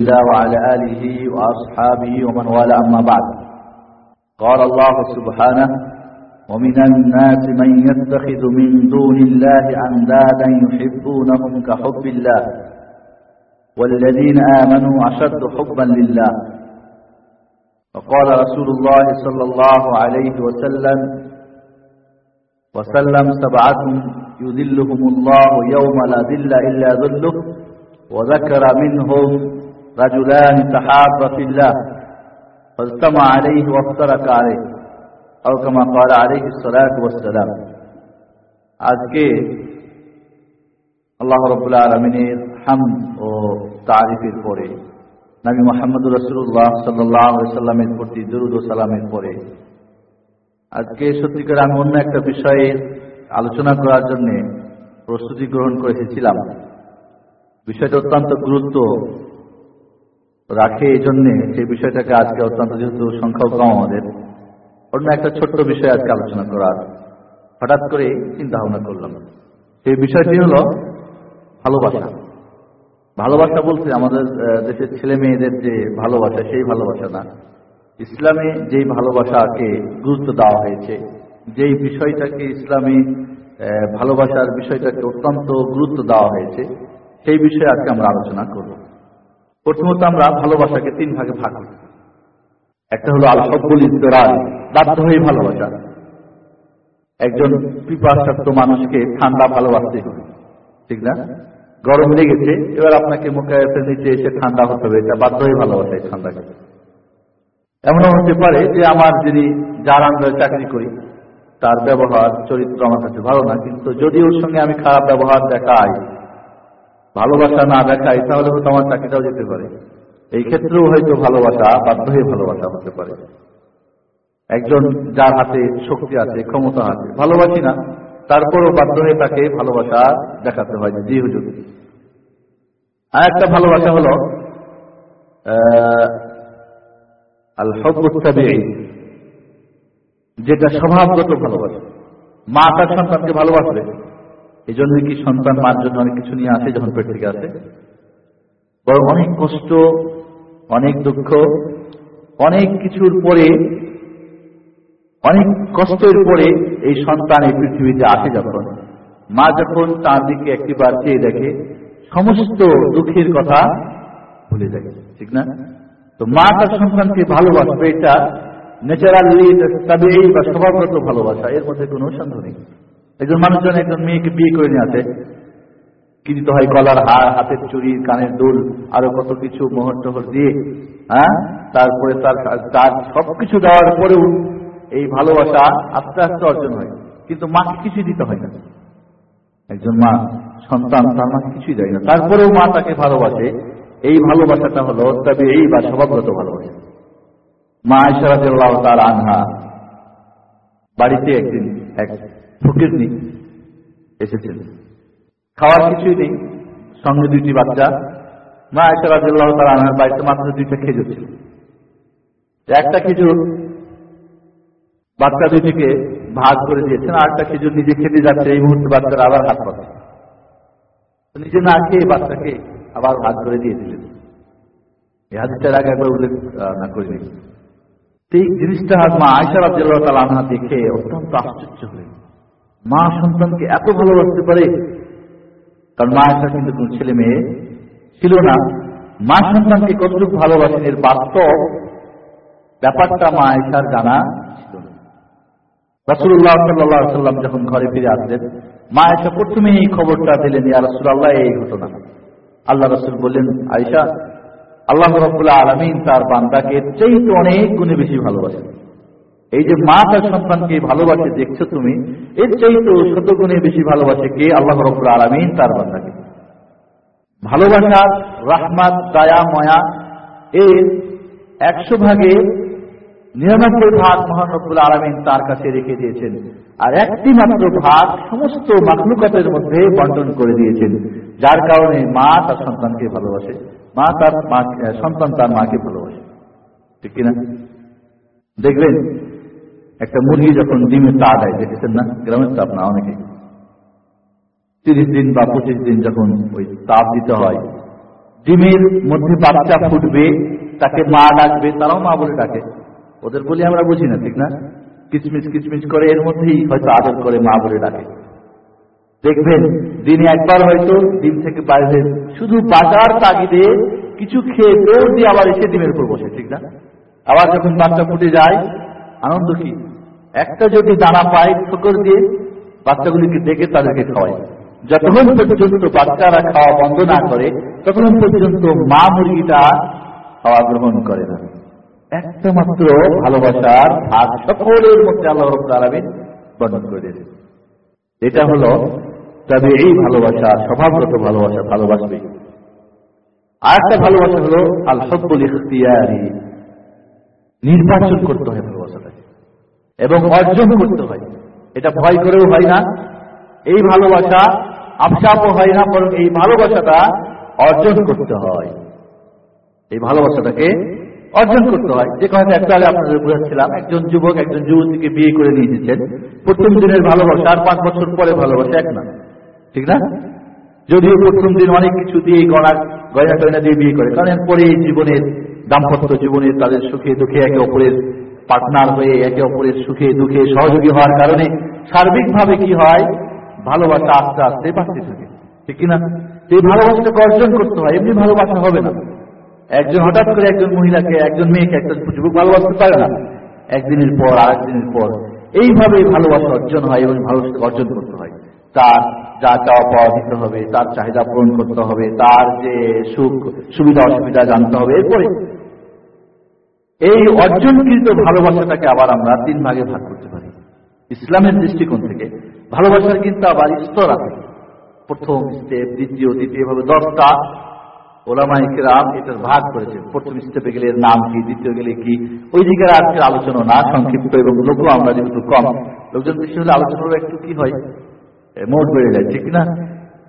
الله وعلى آله وأصحابه ومن والاه أما بعد. قال الله سبحانه ومن الناس من يتخذ من دون الله أندادا يحبونهم كحب الله والذين آمنوا أشد حبا لله. وقال رسول الله صلى الله عليه وسلم وسلم سبعة يذلهم الله يوم لا ذل إلا ذله وذكر منهم رجلان تحابا في الله فاجتمع عليه وافترق عليه أو كما قال عليه الصلاة والسلام আজকে আল্লাহ রবুল্লা আলমিনের হাম ও তারিফের পরে নবী মোহাম্মদুর রসুল্লাহ সাল্লাহ সাল্লামের প্রতি দরুদ ও সালামের পরে আজকে সত্যিকার আমি অন্য একটা বিষয়ে আলোচনা করার জন্য প্রস্তুতি গ্রহণ করে এসেছিলাম বিষয়টা অত্যন্ত গুরুত্ব রাখে এই জন্যে সেই বিষয়টাকে আজকে অত্যন্ত যেহেতু সংখ্যাও কম আমাদের, অন্য একটা ছোট্ট বিষয় আজকে আলোচনা করার। হঠাৎ করে চিন্তা ভাবনা করলাম। সেই বিষয়টি হল ভালোবাসা। ভালোবাসা বলতে আমাদের দেশের ছেলে মেয়েদের যে ভালোবাসা, সেই ভালোবাসা না। ইসলামে যেই ভালোবাসাকে গুরুত্ব দেওয়া হয়েছে, যেই বিষয়টাকে ইসলামী ভালোবাসার বিষয়টাকে অত্যন্ত গুরুত্ব দেওয়া হয়েছে, সেই বিষয়ে আজকে আমরা আলোচনা করব। প্রথমত আমরা ভালোবাসাকে তিন ভাগে ভাগ করি। একটা হলো আল হব্বুল ইস্তরাল বাধ্য হয়ে ভালোবাসা। একজন পিপাসাক্ত মানুষকে ঠান্ডা ভালোবাসতে হবে, ঠিক না? গরম লেগেছে, এবার আপনাকে মুখে নিচে এসে ঠান্ডা হতে হবে, এটা বাধ্য হয়ে ভালোবাসা, এই ঠান্ডাকে এমনও হতে পারে যে আমার যিনি যার আন্দারে চাকরি করি, তার ব্যবহার, চরিত্র আমার কাছে ভালো না, কিন্তু যদি ওর সঙ্গে আমি খারাপ ব্যবহার দেখাই ভালোবাসা না দেখাই তাহলে হয়তো আমার চাকরিটাও যেতে পারে। এই ক্ষেত্রেও হয়তো ভালোবাসা, বাধ্য হয়ে ভালোবাসা হতে পারে। একজন যার হাতে শক্তি আছে, ক্ষমতা আছে, ভালোবাসি না, তারপরও বাধ্য হয়ে তাকে ভালোবাসা দেখাতে হয়, জি হুজুর। আর একটা ভালোবাসা হলো আল হব্বুত্তাবিঈ যেটা স্বভাবগত ভালোবাসা। মা তার সন্তানকে ভালোবাসবে এই জন্য কি সন্তান মার জন্য অনেক কিছু নিয়ে আসে যখন পেট থেকে আসে? বরং অনেক কষ্ট, অনেক দুঃখ, অনেক কিছুর পরে, অনেক কষ্টের পরে এই সন্তান এই পৃথিবীতে আসে যখন। মা যখন তার দিকে একটিবার চেয়ে দেখে, সমস্ত দুঃখের কথা ভুলে যায়, ঠিক না? তো মা তার সন্তানকে ভালোবাসবে, এটা ন্যাচারালি বা স্বভাবগত ভালোবাসা, এর মধ্যে কোনো সন্দেহ নেই। একজন মানুষজন একজন মেয়েকে বিয়ে করে নিয়ে আসে। কিনতে হয় গলার হার, হাতের চুরি কানের দুল, আরও কত কিছু মোহর দিয়ে হ্যাঁ? তারপরে তার তার সবকিছু দেওয়ার পরেও এই ভালোবাসা আস্তে আস্তে অর্জন হয়। কিন্তু মাকে কিছুই দিতে হয় না। একজন মা, সন্তান, তার মাকে কিছুই দেয় না। তারপরেও মা তাকে ভালোবাসে। এই ভালোবাসাটা হলো তবে এই বা স্বভাবগত ভালোবাসা। মা ইশারাজ্লাহ তার আনহা, বাড়িতে একদিন এক ফকির নি এসেছেন। খাওয়ার কিছুই নেই, সঙ্গে দুইটি বাচ্চা। মা ইশারাজ্লাহ তার আনহার বাড়িতে মাত্র দুইটা খেজুর ছিল। একটা খেজুর বাচ্চা দুইটিকে ভাগ করে দিয়েছেন, আর একটা খেজুর নিজে খেতে যাচ্ছে, এই মুহূর্তে বাচ্চারা আবার হাত পাচ্ছে নিজে না খেয়ে বাচ্চাকে আবার ভাগ করে দিয়ে দিলেন। এই আগে একবার উল্লেখ না করিনি এই জিনিসটা মা আয়সা রাজ্লাহ তালা আনহা দেখে অত্যন্ত আশ্চর্য হলেন। মা সন্তানকে এত ভালোবাসতে পারে কারণ মা আয়সার কিন্তু কোন ছেলে মেয়ে ছিল না। মা সন্তানকে কতটুকু ভালোবাসেন এর বাস্তব ব্যাপারটা মা আয়সার জানা ছিল সাল্লাহ সাল্লাম যখন ঘরে ফিরে আসলেন, মা আয়সা প্রথমে এই খবরটা দিলেন, ইয়া রসুল্লাহ এই ঘটনা। আল্লাহ রসুল বললেন আয়সা আল্লাহ রবুল্লাহ আলমিন তার বান্দাকে চাইতে অনেক গুণে বেশি ভালোবাসেন। এই যে মা তার সন্তানকে ভালোবাসে দেখছ তুমি, এর চাইতে শত গুণে বেশি ভালোবাসে কে? আল্লাহ রবুল্লাহ আলমিন, তার বান্দাকে। ভালোবাসা, রাহমাত, দয়া, ময়া, এর একশো ভাগে নিরানব্বই ভাগ মহানবুল আলমিন তার কাছে রেখে দিয়েছেন। আর একটি মাত্র ভাগ সমস্ত মাকলুকাতের মধ্যে বন্টন করে দিয়েছেন। যার কারণে মা তার সন্তানকে ভালোবাসে। মা তার সন্তান তার মাকে ভালোবাসে। ঠিক কিনা? দেখবেন একটা মুরগি যখন ডিমে তা দেয় দেখেছেন না? গ্রামের তাপ না অনেকে। তিরিশ দিন বা পঁচিশ দিন যখন ওই তাপ দিতে হয়, ডিমের মধ্যে বাচ্চা ফুটবে, তাকে মা ডাকবে, তারাও মা বলে ডাকে। ওদের বলি, আমরা বুঝি না, ঠিক না? কিচমিচ কিচমিচ করে এর মধ্যেই হয়তো আদর করে মা বলে ডাকে। দেখবেন, দিনে একবার হয়তো ডিম থেকে বাইরে শুধু বাজার তাগিদে কিছু খেয়ে দৌড় দিয়ে আবার এসে ডিমের উপর বসে, ঠিক না? আবার যখন বাচ্চা ফুটে যায়, আনন্দ কি? একটা যদি দানা পায় ঠোকর দিয়ে, বাচ্চাগুলিকে ডেকে তাদেরকে খাওয়ায় যতক্ষণ পর্যন্ত বাচ্চারা খাওয়া বন্ধ না করে, ততক্ষণ পর্যন্ত মা মুরগিটা খাওয়া গ্রহণ করে না। একটা মাত্র ভালোবাসার ভাগ সকলের মধ্যে আল্লাহ আলামিন বর্ণন করে দিয়েছে এটা হলো তবে এই ভালোবাসা, স্বভাবগত ভালোবাসা, ভালোবাসবে। আর একটা ভালোবাসা হলো আল ইখতিয়ারি। নির্বাচন করতে হয় ভালোবাসাটাকে। এবং অর্জন করতে হয়। এটা ভয় করেও হয় না, এই ভালোবাসা আফসাপও হয় না, বরং এই ভালোবাসাটা অর্জন করতে হয়। এই ভালোবাসাটাকে অর্জন করতে হয়। যে কথা একটু আপনাদের বুঝাচ্ছিলাম, একজন যুবক, একজন যুবতীকে বিয়ে করে নিয়ে এসেছেন। প্রথম দিনের ভালোবাসা, আর পাঁচ বছর পরে ভালোবাসা এক না। ঠিক না? যদিও প্রথম দিন অনেক কিছু দিয়ে গড়া গয়না টয়না দিয়ে বিয়ে করে, কারণ পরে জীবনের দাম্পত্য জীবনের তাদের সুখে দুঃখে একে অপরের পার্টনার হয়ে একে অপরের সুখে দুঃখে সহযোগী হওয়ার কারণে সার্বিকভাবে কি হয়? ভালোবাসা আস্তে আস্তে বাড়তে থাকে। ঠিক কিনা? এই ভালোবাসাটাকে অর্জন করতে হয়, এমনি ভালোবাসা হবে না। একজন হঠাৎ করে একজন মহিলাকে, একজন মেয়েকে, একজন যুবক ভালোবাসতে পারে না। একদিনের পর আর একদিনের পর। এইভাবে ভালোবাসা অর্জন হয় এবং ভালোবাসা অর্জন করতে হয়। তার যা চাওয়া পাওয়া দিতে হবে, তার চাহিদা পূরণ করতে হবে, তার যে সুখ সুবিধা অসুবিধা জানতে হবে, এরপরে এই অর্জনকৃত ভালোবাসাটাকে আবার আমরা তিন ভাগে ভাগ করতে পারি। ইসলামের দৃষ্টিকোণ থেকে ভালোবাসার কিন্তু আবার স্তর আছে। প্রথম স্টেপ দ্বিতীয় দ্বিতীয় ভাবে দশটা। ওলামাই কিরাম এটার ভাগ করেছে প্রথম স্টেপে গেলে নাম কি, দ্বিতীয় গেলে কি? ওই দিকের আজকের আলোচনা না, সংক্ষিপ্ত এবং লোক আমরা যেহেতু কম। লোকজন বেশি হলে আলোচনার একটু কি হয়? মোট বেড়ে যায়, ঠিক না?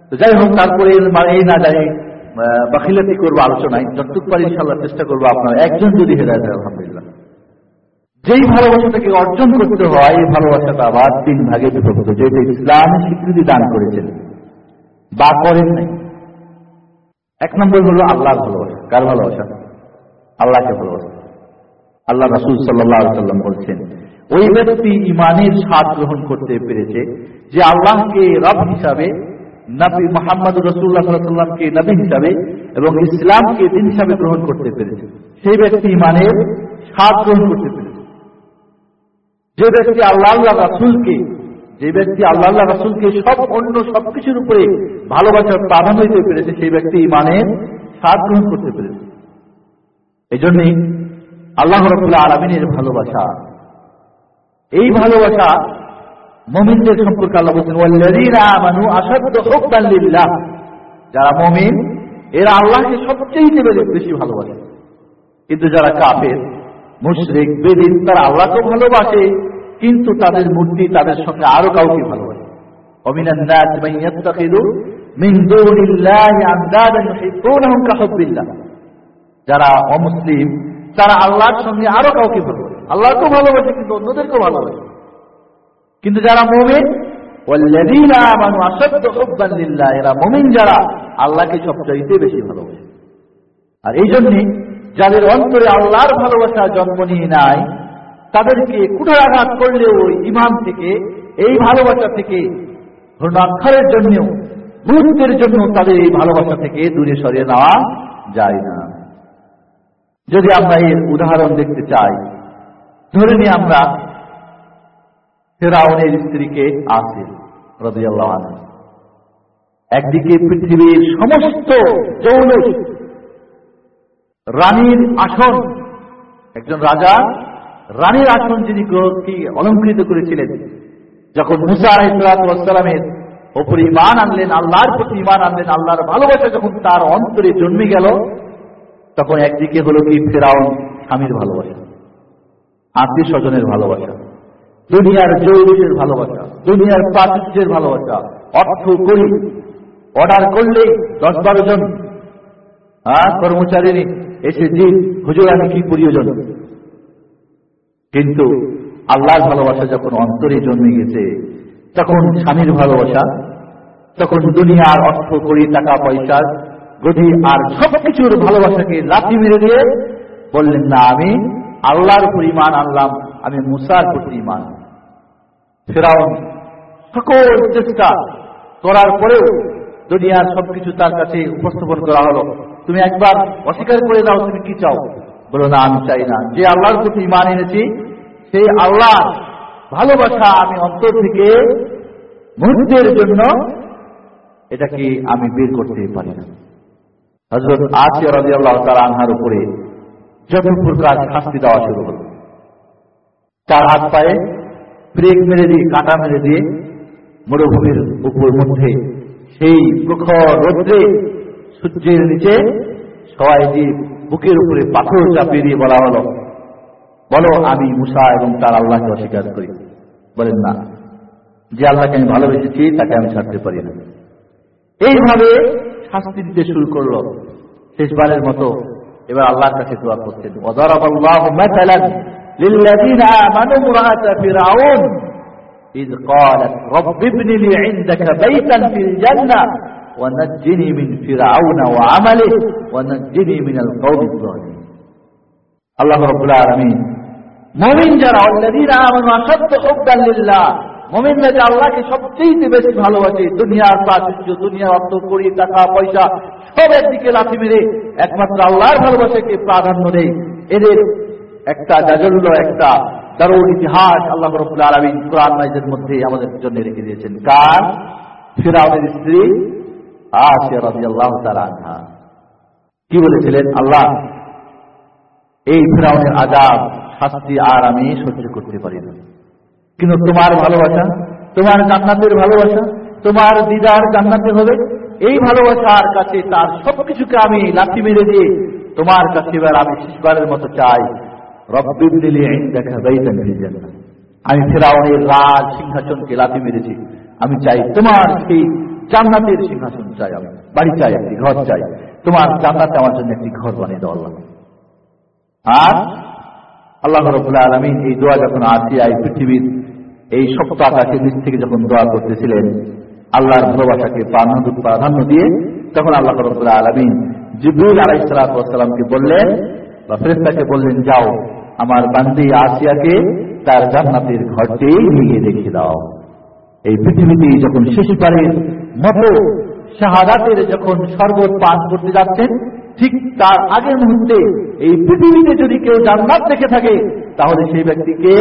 তো যাই হোক, তারপরে এই না জানি বাকিলাতি করব আলোচনায়, যতটুক পারি ইনশাল্লাহ চেষ্টা করব আপনার একজন যদি হেদায় দেয়, আলহামদুলিল্লাহ। যেই ভালোবাসাটাকে অর্জন করতে হয়, এই ভালোবাসাটা আবার তিন ভাগে বিভক্ত। যেহেতু ইসলাম স্বীকৃতি দান করেছেন, বা করেন নাই। এক নম্বর হলো আল্লাহর ভালোবাসা। কার ভালোবাসা? আল্লাহকে ভালোবাসা। আল্লাহ রাসুল সাল্লাহ সাল্লাম বলছেন, ওই ব্যক্তি ইমানের স্বাদ গ্রহণ করতে পেরেছে যে আল্লাহকে রব হিসাবে নবী মোহাম্মদ রসুল্লাহ সাল্লামকে নবী হিসাবে এবং ইসলামকে দিন হিসাবে গ্রহণ করতে পেরেছে। সেই ব্যক্তি ইমানের স্বাদ গ্রহণ করতে পেরেছে। যে ব্যক্তি আল্লাহ আল্লাহ রাসুলকে, যে ব্যক্তি আল্লাহ রাসুলকে সব অন্য সবকিছুর উপরে ভালোবাসার প্রাধান্য দিতে পেরেছে, সেই ব্যক্তি ইমানের স্বাদ গ্রহণ করতে পেরেছে। এই জন্যই আল্লাহ রবুল্লাহ আলমিনের ভালোবাসা, এই ভালোবাসা মমিনদের সম্পর্কে আল্লাহ বলছেন মানু আসাদ্দ হোকাল্লিল্লাহ যারা মমিন, এরা আল্লাহকে সবচেয়ে বেশি ভালোবাসে। কিন্তু যারা কাপের মুশরিক, বেদিন, তারা আল্লাহকে ভালোবাসে, কিন্তু তাদের মূর্তি তাদের সঙ্গে আরও কাউকে ভালোবাসে। যারা অমুসলিম, তারা আল্লাহর সঙ্গে আরও কাউকে ভালোবাসে। আল্লাহকেও ভালোবাসে, কিন্তু অন্যদেরকেও ভালোবাসে। কিন্তু যারা মুমিন এরা মুমিন যারা, আল্লাহকে সবচাইতে বেশি ভালোবাসে। আর এই জন্যই যাদের অন্তরে আল্লাহর ভালোবাসা জন্ম নিয়ে নাই, তাদেরকে কুঠারাঘাত করলেও ইমান থেকে, এই ভালোবাসা থেকে ঘূর্ণাক্ষরের জন্য মুহূর্তের জন্য তাদের এই ভালোবাসা থেকে দূরে সরিয়ে নেওয়া যায় না। যদি আমরা এর উদাহরণ দেখতে চাই, ধরে নিয়ে আমরা ফেরাউনের স্ত্রীকে আসে রবিআল্লাহ একদিকে পৃথিবীর সমস্ত জৌলস রানীর আসন, একজন রাজা, রানীর আসন যিনি কি অলঙ্কৃত করেছিলেন, যখন মুসা আলাইসালামের ওপরে ইমান আনলেন, আল্লাহর প্রতি ইমান আনলেন, আল্লাহর ভালোবাসা যখন তার অন্তরে জন্মে গেল, তখন একদিকে হলো কি ফেরাউন স্বামীর ভালোবাসা, আত্মীয় স্বজনের ভালোবাসা। দুনিয়ার জৈবিকের ভালোবাসা, দুনিয়ার প্রাচুর্যের ভালোবাসা। অর্থ করি, অর্ডার করলে দশ বারো জন হ্যাঁ কর্মচারী এসে যে হুজুর, আমি কি প্রয়োজন? কিন্তু আল্লাহর ভালোবাসা যখন অন্তরে জন্মে গেছে, তখন স্বামীর ভালোবাসা, তখন দুনিয়ার অর্থ করি, টাকা পয়সার গধি আর সবকিছুর ভালোবাসাকে লাথি মেরে দিয়ে বললেন, না, আমি আল্লাহর পরিমাণ আনলাম, আমি মুসার প্রতি ইমান ফেরাউন, সকল চেষ্টা করার পরেও দুনিয়ার সবকিছু তার কাছে উপস্থাপন করা হলো। তুমি একবার অস্বীকার করে দাও, তুমি কি চাও? বলো, না, আমি চাই না। যে আল্লাহর প্রতি ইমান এনেছি, সেই আল্লাহ ভালোবাসা আমি অন্তর থেকে মুহূর্তের জন্য এটাকে আমি বের করতে পারি না। হজরত আসিয়া রাজি আল্লাহ তার আনহার উপরে যত প্রকার শাস্তি দেওয়া শুরু হল। তার হাত পায়ে ব্রেক মেরে দিয়ে, কাটা মেরে দিয়ে মরুভূমির উপর মধ্যে সেই প্রখর রোদ্রে সূর্যের নিচে সবাই দিয়ে বুকের উপরে পাথর চাপিয়ে দিয়ে বলা হলো, বলো আমি মুসা এবং তার আল্লাহকে অস্বীকার করি। বলেন না, যে আল্লাহকে আমি ভালোবেসেছি তাকে আমি ছাড়তে পারি না। এইভাবে শাস্তি দিতে শুরু করল। শেষবারের মতো এবার আল্লাহর কাছে দোয়া করছেন وضرب الله مثلا للذين آمنوا امرأة فرعون إذ قالت رب ابن لي عندك بيتا في الجنة ونجني من فرعون وعمله ونجني من القوم الظالمين الله رب العالمين মুমিন যারা الذين آمنوا أشد حبا لله মুমিনরা যে আল্লাহকে সবচেয়ে বেশি ভালোবাসে? দুনিয়ার প্রাচুর্য দুনিয়ার অর্থ করি টাকা, পয়সা, সবের দিকে লাথি মেরে একমাত্র আল্লাহর ভালোবাসাকে প্রাধান্য দেয়। এদের একটা জাজল্য একটা দারুণ ইতিহাস আল্লাহ রবুল্লা আলমিন কোরআন মাইজের মধ্যে আমাদের জন্য রেখে দিয়েছেন। কার? ফিরাউনের স্ত্রী আসিয়া রাজি আল্লাহ আনহা। কি বলেছিলেন? আল্লাহ, এই ফিরাউনের আজাব শাস্তি আর আমি সহ্য করতে পারি না। কিন্তু তোমার ভালোবাসা, তোমার জান্নাতের ভালোবাসা, তোমার দিদার জান্নাতে হবে। এই ভালোবাসার কাছে তার সবকিছুকে আমি লাঠি মেরে দিয়ে তোমার কাছে এবার আমি শেষবারের মতো চাই আমি ফেরাউনের রাজ সিংহাসনকে লাঠি মেরেছি। আমি চাই তোমার সেই জান্নাতের সিংহাসন চাই আমি, বাড়ি চাই, একটি ঘর চাই। তোমার জান্নাতে আমার জন্য একটি ঘর বানিয়ে দেওয়া আল্লাহ। আর আল্লাহ রবুল্লাহ আলমিন এই দোয়া যখন আসিয়ায় পৃথিবীর এই সপ্তাহ নিচ থেকে যখন দোয়া করতেছিলেন, আল্লাহর ভালোবাসাকে প্রাধান্য দিয়ে, তখন আল্লাহ আলমিন জিবুল আলাইসালামকে বললেন, বা ফেরেস্তাকে বললেন, যাও, আমার বান্দি আসিয়াকে তার জান্নাতের ঘরটি নিয়ে দেখে দাও। এই পৃথিবীতে যখন শেষবারের মতো শাহাদাতের যখন শরবত পান করতে যাচ্ছেন, ঠিক তার আগের মুহূর্তে এই পৃথিবীতে যদি কেউ জান্নাত দেখে থাকে, তাহলে সেই ব্যক্তিকে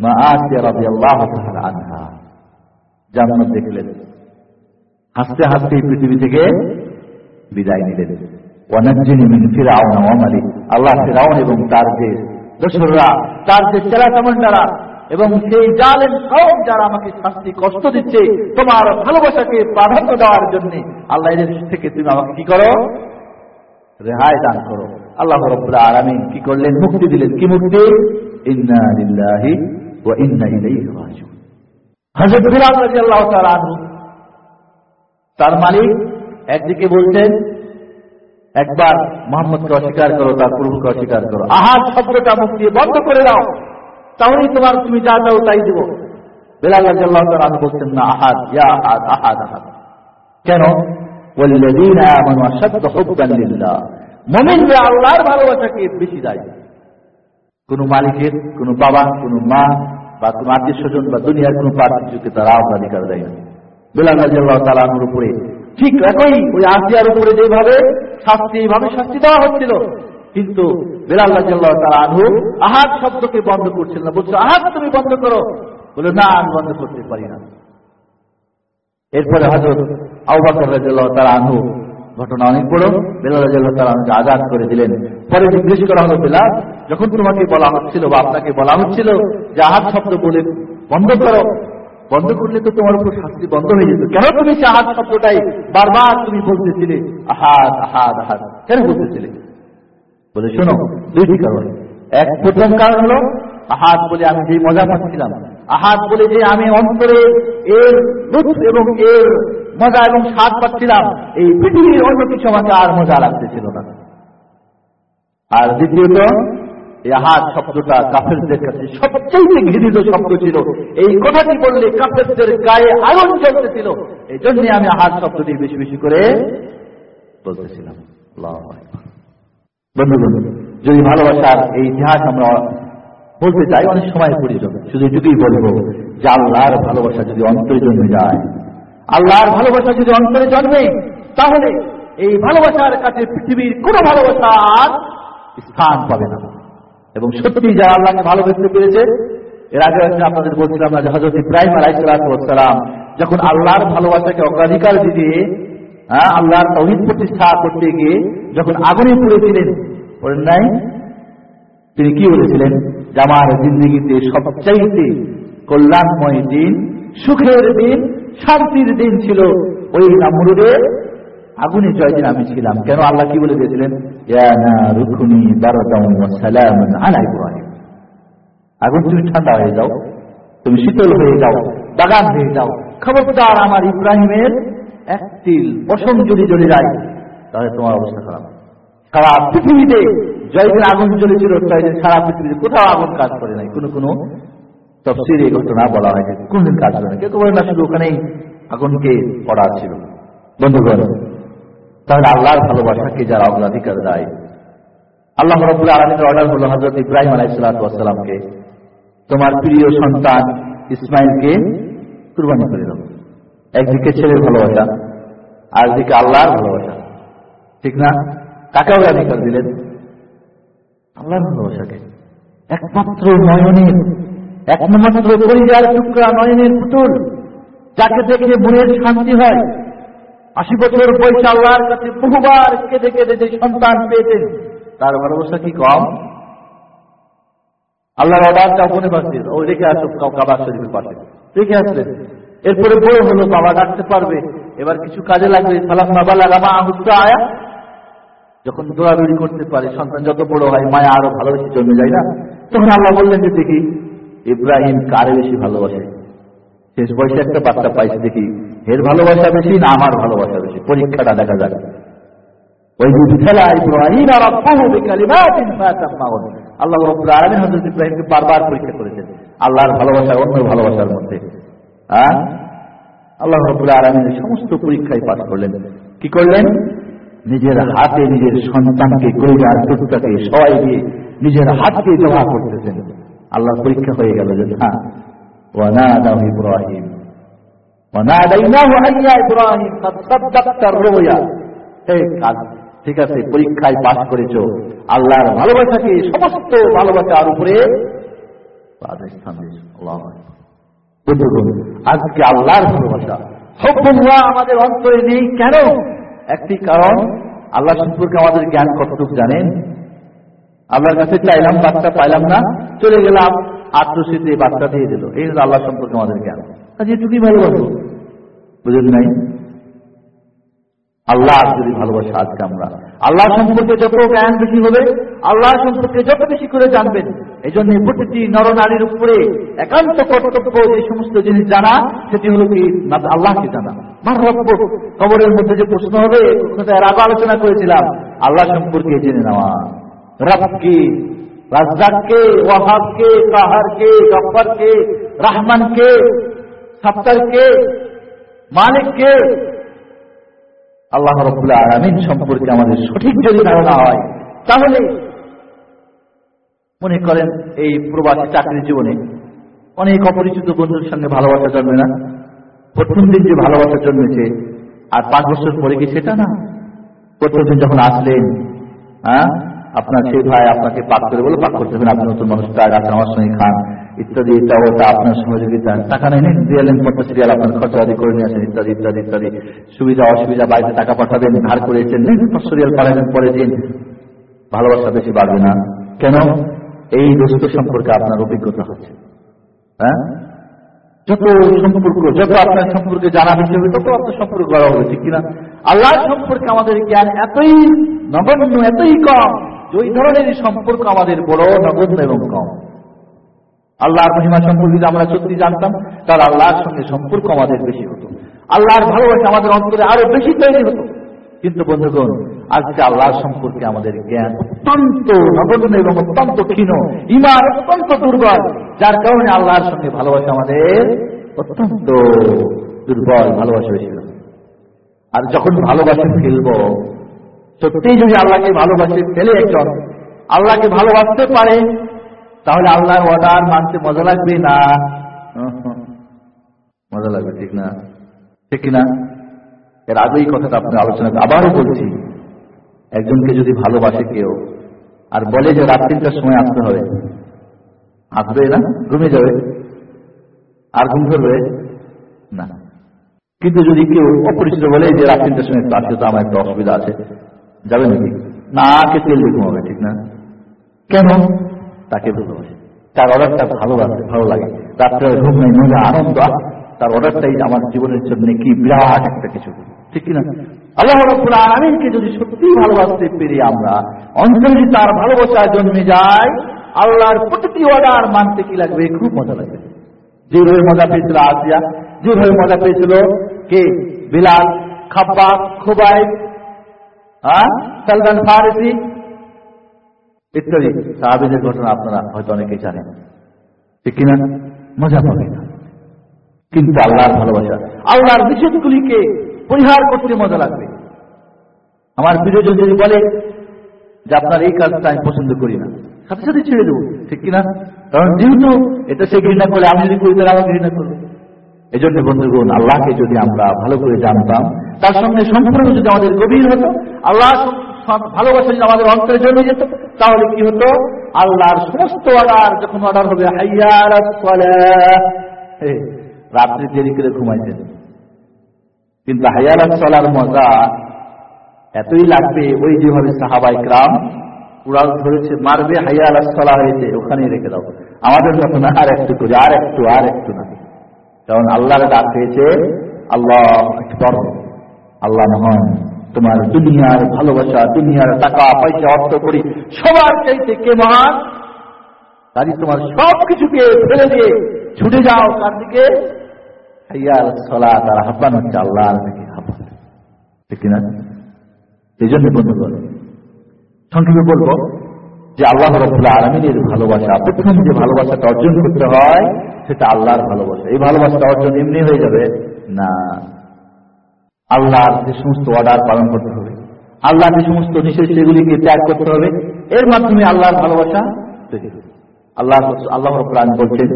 মা আসিয়া আনহা। জান্নাত দেখলেন। হাসতে হাসতে পৃথিবী থেকে বিদায় নিলেন। ওয়ানাজ্জিনি মিন ফিরাউন ওয়া আল্লাহ ফিরাউন এবং তার যে দোসররা, তার যে চেলা এবং সেই জালেন কম যারা আমাকে শাস্তি কষ্ট দিচ্ছে, তোমার ভালোবাসাকে প্রাধান্য দেওয়ার জন্য আল্লাহ থেকে তুমি আমাকে কি করো? রেহাই দান করো। আল্লাহ রব্বুল্লাহ আলামিন কি করলেন? মুক্তি দিলেন। কি মুক্তি? ইন্না লিল্লাহি ওয়া ইন্না ইলাইহি রাজিউন হযরত বিলাল রাদিয়াল্লাহু তাআলা আনহু তার মালিক একদিকে বলছেন একবার মোহাম্মদকে অস্বীকার করো তার প্রভুকে অস্বীকার করো আহার শব্দটা মুখ দিয়ে বন্ধ করে দাও তাহলেই তোমার তুমি যা চাও তাই দিব বেলাল রাদিয়াল্লাহু তাআলা আনহু বলছেন না আহাদ ইয়া আহাদ আহাদ আহাদ কেন والذين آمنوا أشد حبا لله মুমিনরা আল্লাহর ভালোবাসাকে বেশি দেয় কোন মালিকের, কোন বাবা কোন মা, বা কোন আত্মীয় স্বজন, বা দুনিয়ার কোন প্রার্থীকে তারা অগ্রাধিকার দেয় না। বেলাল উপরে ঠিক একই ওই আসিয়ার উপরে যেভাবে শাস্তি, এইভাবে শাস্তি দেওয়া হচ্ছিল। কিন্তু বেলাল রাজিয়াল্লাহ তালানহু আহাত শব্দকে বন্ধ করছিল না। বলছো আহাত তুমি বন্ধ করো। বলে, না, আমি বন্ধ করতে পারি না। এরপরে হজরত আউবাকর রাজিয়াল্লাহ তালানহু ঘটনা অনেক বড়। বেলাল তালানহুকে আজাদ করে দিলেন। পরে জিজ্ঞেস করা হলো, বেলাল, যখন তোমাকে বলা হচ্ছিল বা আপনাকে বলা হচ্ছিল যে আহাত শব্দ বলে, বন্ধ করো। বন্ধ করলে তো তোমার উপর শাস্তি বন্ধ হয়ে যেত। কেন তুমি সে আহাদ শব্দটাই বারবার তুমি বলতেছিলে? আহাদ আহাদ আহাদ। কেন বলতেছিলে? বলে, শোনো, দুইটি কারণ। এক প্রথম কারণ হলো, আহাদ বলে আমি যে মজা পাচ্ছিলাম। আহাদ বলে যে আমি অন্তরে এর লুৎফ এবং এর মজা এবং স্বাদ পাচ্ছিলাম। এই পৃথিবীর অন্য কিছু আমাকে আর মজা লাগতেছিল না। আর দ্বিতীয়ত আহাদ শব্দটা কাফেরদের কাছে সবচেয়ে ঘৃণিত শব্দ ছিল। এই কথাটি বললে কাফেরদের গায়ে আগুন জ্বলতেছিল। এই জন্য আমি হাত শব্দটি বেশি বেশি করে বলতেছিলাম। বন্ধুগণ, যদি ভালোবাসার এই ইতিহাস আমরা বলতে চাই, অনেক সময় প্রয়োজন শুধু এটুকুই বলব যে আল্লাহর ভালোবাসা যদি অন্তরে জন্মে যায় আল্লাহর ভালোবাসা যদি অন্তরে জন্মে, তাহলে এই ভালোবাসার কাছে পৃথিবীর কোন ভালোবাসা আর স্থান পাবে না। এবং সত্যি যারা আল্লাহকে ভালোবাসতে পেরেছে এর আগে একদিন আপনাদের বলছিলাম না হজরত ইব্রাহিম আলাইসালাম যখন আল্লাহর ভালোবাসাকে অগ্রাধিকার দিয়ে হ্যাঁ আল্লাহর তহিদ প্রতিষ্ঠা করতে গিয়ে যখন আগুনে পড়েছিলেন পড়েন নাই? তিনি কি বলেছিলেন? যে আমার জিন্দগিতে সবচাইতে কল্যাণময় দিন, সুখের দিন শান্তির দিন ছিল। ওই নামরুদের আগুনে জয় দিন আমি ছিলাম। কেন আল্লাহ কি বলে দিয়েছিলেন? আগুন তুমি ঠান্ডা হয়ে যাও, তুমি শীতল হয়ে যাও, বাগান হয়ে যাও। খবরদার আমার ইব্রাহিমের এক তিল পশম যদি জ্বলে যায়। তাহলে তোমার অবস্থা খারাপ। সারা পৃথিবীতে জয়দিন আগুন জ্বলেছিল, জয়দিন সারা পৃথিবীতে কোথাও আগুন কাজ করে নাই। কোনো কোনো তফসির এই ঘটনা বলা হয় যে কোনদিন কাজ করে না। কেউ বলে না, শুধু ওখানেই আগুনকে পড়া ছিল। বন্ধুগণ, তাহলে আল্লাহর ভালোবাসাকে যারা অগ্রাধিকার দেয়, আল্লাহ রবুল্লাহ আলমীর অর্ডার হলো হজরত ইব্রাহিম আলাইসালামকে তোমার প্রিয় সন্তান ইসমাইলকে কুরবানি করে দাও। একদিকে ছেলের ভালোবাসা আর একদিকে আল্লাহর ভালোবাসা। ঠিক না? কাকে অগ্রাধিকার দিলেন? আল্লাহর ভালোবাসাকে। একমাত্র নয়নের একমাত্র পরিবার টুকরা নয়নের পুতুল, যাকে দেখে মনের শান্তি হয়। আশি বছর বয়সে আল্লাহর কাছে বহুবার কেঁদে কেঁদে যে সন্তান পেয়েছেন, তার ভালোবাসা কি কম? আল্লাহর অর্ডারটা ওখানে পাচ্ছে? ও রেখে আসো কাবা শরীফের পাশে। রেখে আসলেন। এরপরে বড় হলো, বাবা ডাকতে পারবে। এবার কিছু কাজে লাগবে। সালাম বাবা লাগামা আহুসা আয়া। যখন দৌড়াদৌড়ি করতে পারে, সন্তান যত বড় হয়, মায়া আরও ভালোবেসে জন্মে যায় না। তখন আল্লাহ বললেন যে, দেখি ইব্রাহিম কারে বেশি ভালোবাসে? শেষ বয়সে একটা বাচ্চা পাইছে দেখি এর ভালোবাসা বেশি না আমার ভালোবাসা বেশি? পরীক্ষাটা দেখা যাক। ওই ইব্রাহিম আল্লাহ হজরত ইব্রাহিমকে বারবার পরীক্ষা করেছেন, আল্লাহর ভালোবাসা অন্য ভালোবাসার মধ্যে। হ্যাঁ আল্লাহ রব্বুল আলমিনের সমস্ত পরীক্ষায় পাশ করলেন। কি করলেন? নিজের হাতে নিজের সন্তানকে গরিবার টুকটাকে সবাই দিয়ে নিজের হাতকে জমা করতেছেন। আল্লাহ পরীক্ষা হয়ে গেল যে হ্যাঁ, না ওয়ানাদাহ ইব্রাহিম, ওয়ানাদাইনাহু আইয়া ইব্রাহিম কাদ ঠিক আছে, পরীক্ষায় পাশ করেছ। আল্লাহর ভালোবাসাকে সমস্ত ভালোবাসার উপরে স্থান দিয়েছ আল্লাহ আজকে আল্লাহর ভালোবাসা। আমাদের অন্তরে নেই। কেন? একটি কারণ, আল্লাহ সম্পর্কে আমাদের জ্ঞান কতটুকু জানেন? আল্লাহর কাছে চাইলাম, বাচ্চা পাইলাম না, চলে গেলাম আত্মসিদ্ধে বাচ্চা দিয়ে দিল। এই আল্লাহ সম্পর্কে আমাদের জ্ঞান কাজে এটুকুই ভালোবাসো, বুঝেন নাই? আল্লাহ যদি ভালোবাসা আজকে আমরা। আল্লাহ সম্পর্কে যত জ্ঞান বেশি হবে, আল্লাহ সম্পর্কে যত বেশি করে জানবেন এই জন্য প্রতিটি নরনারীর উপরে একান্ত কর্তব্য যে সমস্ত জিনিস জানা, সেটি হলো কি আল্লাহকে জানা। কবরের মধ্যে যে প্রশ্ন হবে আগে আলোচনা করেছিলাম, আল্লাহ সম্পর্কে জেনে নেওয়া। রবকে, রাজ্জাককে, ওয়াহাবকে কাহারকে গফরকে, রাহমানকে সত্তরকে মালিককে। আল্লাহ রবুল্লাহ আলমিন সম্পর্কে আমাদের সঠিক যদি ধারণা হয়, তাহলে মনে করেন এই প্রবাসী চাকরির জীবনে অনেক অপরিচিত বন্ধুর সঙ্গে ভালোবাসা জন্মে না, প্রথম দিন যে ভালোবাসা জন্মেছে, আর পাঁচ বছর পরে কি সেটা না? প্রথম দিন যখন আসলেন হ্যাঁ আপনার সেই ভাই আপনাকে পাক করে বলে পাক করতে হবে। আপনি নতুন মানুষ টাকা আছে আমার সঙ্গে খান, ইত্যাদি এটা ওটা আপনার সহযোগিতা। টাকা নেই দিয়ালেন পঞ্চাশ রিয়াল আপনার খরচা আদি করে নিয়ে ইত্যাদি ইত্যাদি ইত্যাদি। সুবিধা, অসুবিধা, বাড়িতে টাকা পাঠাবেন, ধার করেছেন নেই, পাঁচশো রিয়াল পাঠাবেন, পরে দিন ভালোবাসা বেশি বাড়বে না। কেন? এই দোস্ত সম্পর্কে আপনার অভিজ্ঞতা হচ্ছে। হ্যাঁ? যত সম্পর্ক, যত আপনার সম্পর্কে জানা বেশি হবে তত আপনার সম্পর্ক করা ঠিক কিনা? আল্লাহ সম্পর্কে আমাদের জ্ঞান এতই নগণ্য, এতই কম। ওই ধরনের সম্পর্ক আমাদের বড় নগণ্য এবং কম। আল্লাহর মহিমা সম্পর্কে আমরা সত্যি জানতাম তার আল্লাহর সঙ্গে সম্পর্ক আমাদের বেশি হতো। আল্লাহর ভালোবাসা আমাদের অন্তরে আরও বেশি তৈরি হতো। কিন্তু বন্ধুগণ, আজকে আল্লাহ সম্পর্কে আমাদের জ্ঞান অত্যন্ত নগণ্য এবং অত্যন্ত ক্ষীণ ইমান অত্যন্ত দুর্বল, যার কারণে আল্লাহর সঙ্গে ভালোবাসা আমাদের অত্যন্ত দুর্বল, ভালোবাসা বেশি আর যখন ভালোবাসা ফেলব সত্যিই যদি আল্লাহকে ভালোবাসে ফেলে একজন আল্লাহকে ভালোবাসতে পারে, তাহলে আল্লাহর অর্ডার মানতে মজা লাগবে না। মজা লাগবে, ঠিক না? ঠিক কিনা? এর আগেই কথাটা আপনি আলোচনা আবারও বলছি। একজনকে যদি ভালোবাসে কেউ, আর বলে যে রাত তিনটার সময় আসতে হবে, আসবে না? ঘুমে যাবে? আর ঘুম ধরবে? না। কিন্তু যদি কেউ অপরিচিত বলে যে রাত তিনটার সময় আসতে তো আমার একটা অসুবিধা আছে। যাবে নাকি? না কে তেল দিয়ে ঘুমাবে ঠিক না? কেন? তাকে ভালোবাসে। তার অর্ডারটা ভালোবাসে ভালো লাগে। রাত্রে ঘুম নেই মজা আনন্দ। তার অর্ডারটাই আমার জীবনের জন্য কি বিরাট একটা কিছু। ঠিক কিনা? আল্লাহ আলামিনকে যদি সত্যি ভালোবাসতে পেরে আমরা অন্তরে তার ভালোবাসা জন্মে যায় আল্লাহর প্রতিটি অর্ডার মানতে কি লাগবে? খুব মজা লাগবে। যেভাবে মজা পেয়েছিল আসিয়া, যেভাবে মজা পেয়েছিল কে? বিলাল খাব্বা খুবাই সালমান ফারেসি? ইত্যাদি। সাহাবিদের ঘটনা আপনারা হয়তো অনেকেই জানেন। ঠিক কিনা? মজা পাবে না কিন্তু আল্লাহর ভালোবাসা। আল্লাহর নিষেধগুলিকে পরিহার করতে মজা লাগবে। আমার প্রিয়জন যদি বলে যে আপনার এই কাজটা আমি পছন্দ করি না, সাথে সাথে ছেড়ে দেবো। ঠিক কিনা? কারণ যেহেতু এটা সে ঘৃণা করে, আমি যদি করি, তাহলে আমাকে ঘৃণা করবে। এই জন্য বন্ধুগণ, আল্লাহকে যদি আমরা ভালো করে জানতাম তার সঙ্গে সম্পর্ক যদি আমাদের গভীর হতো, আল্লাহ ভালোবাসা যদি আমাদের অন্তরে জমে যেত, তাহলে কি হতো? আল্লাহর সমস্ত অর্ডার যখন অর্ডার হবে হাইয়ার রাত্রি দেরি করে ঘুমাইতেন। কিন্তু হাইয়ার চলার মজা এতই লাগবে, ওই যেভাবে সাহাবাই গ্রাম উড়াল ধরেছে, মারবে হাইয়াল চলা হয়েছে ওখানেই রেখে দাও। আমাদের যখন আর একটু করে, আর একটু আর একটু না। কারণ আল্লাহর ডাক পেয়েছে আল্লাহ আল্লাহ মহান, তোমার দুনিয়ার ভালোবাসা, দুনিয়ার টাকা, পয়সা, অর্থ করি, সবার চাইতে কে মহান? তাই তোমার সব কিছুকে ফেলে দিয়ে ছুটে যাও তার দিকে। হাইয়াল সলা তার আহ্বান হচ্ছে আল্লাহর দিকে আহ্বান। ঠিক না এই জন্য বন্ধুগণ, সংক্ষেপে বলব যে আল্লাহ রবুল্লাহ আলমিনের ভালোবাসা, প্রথম যে ভালোবাসাটা অর্জন করতে হয়, সেটা আল্লাহর ভালোবাসা। এই ভালোবাসাটা অর্জন এমনি হয়ে যাবে? না। আল্লাহর যে সমস্ত অর্ডার পালন করতে হবে। আল্লাহ যে সমস্ত নিষেধ সেগুলিকে ত্যাগ করতে হবে। এর মাধ্যমে আল্লাহর ভালোবাসা আল্লাহ আল্লাহ রবুল্লাহ বলছেন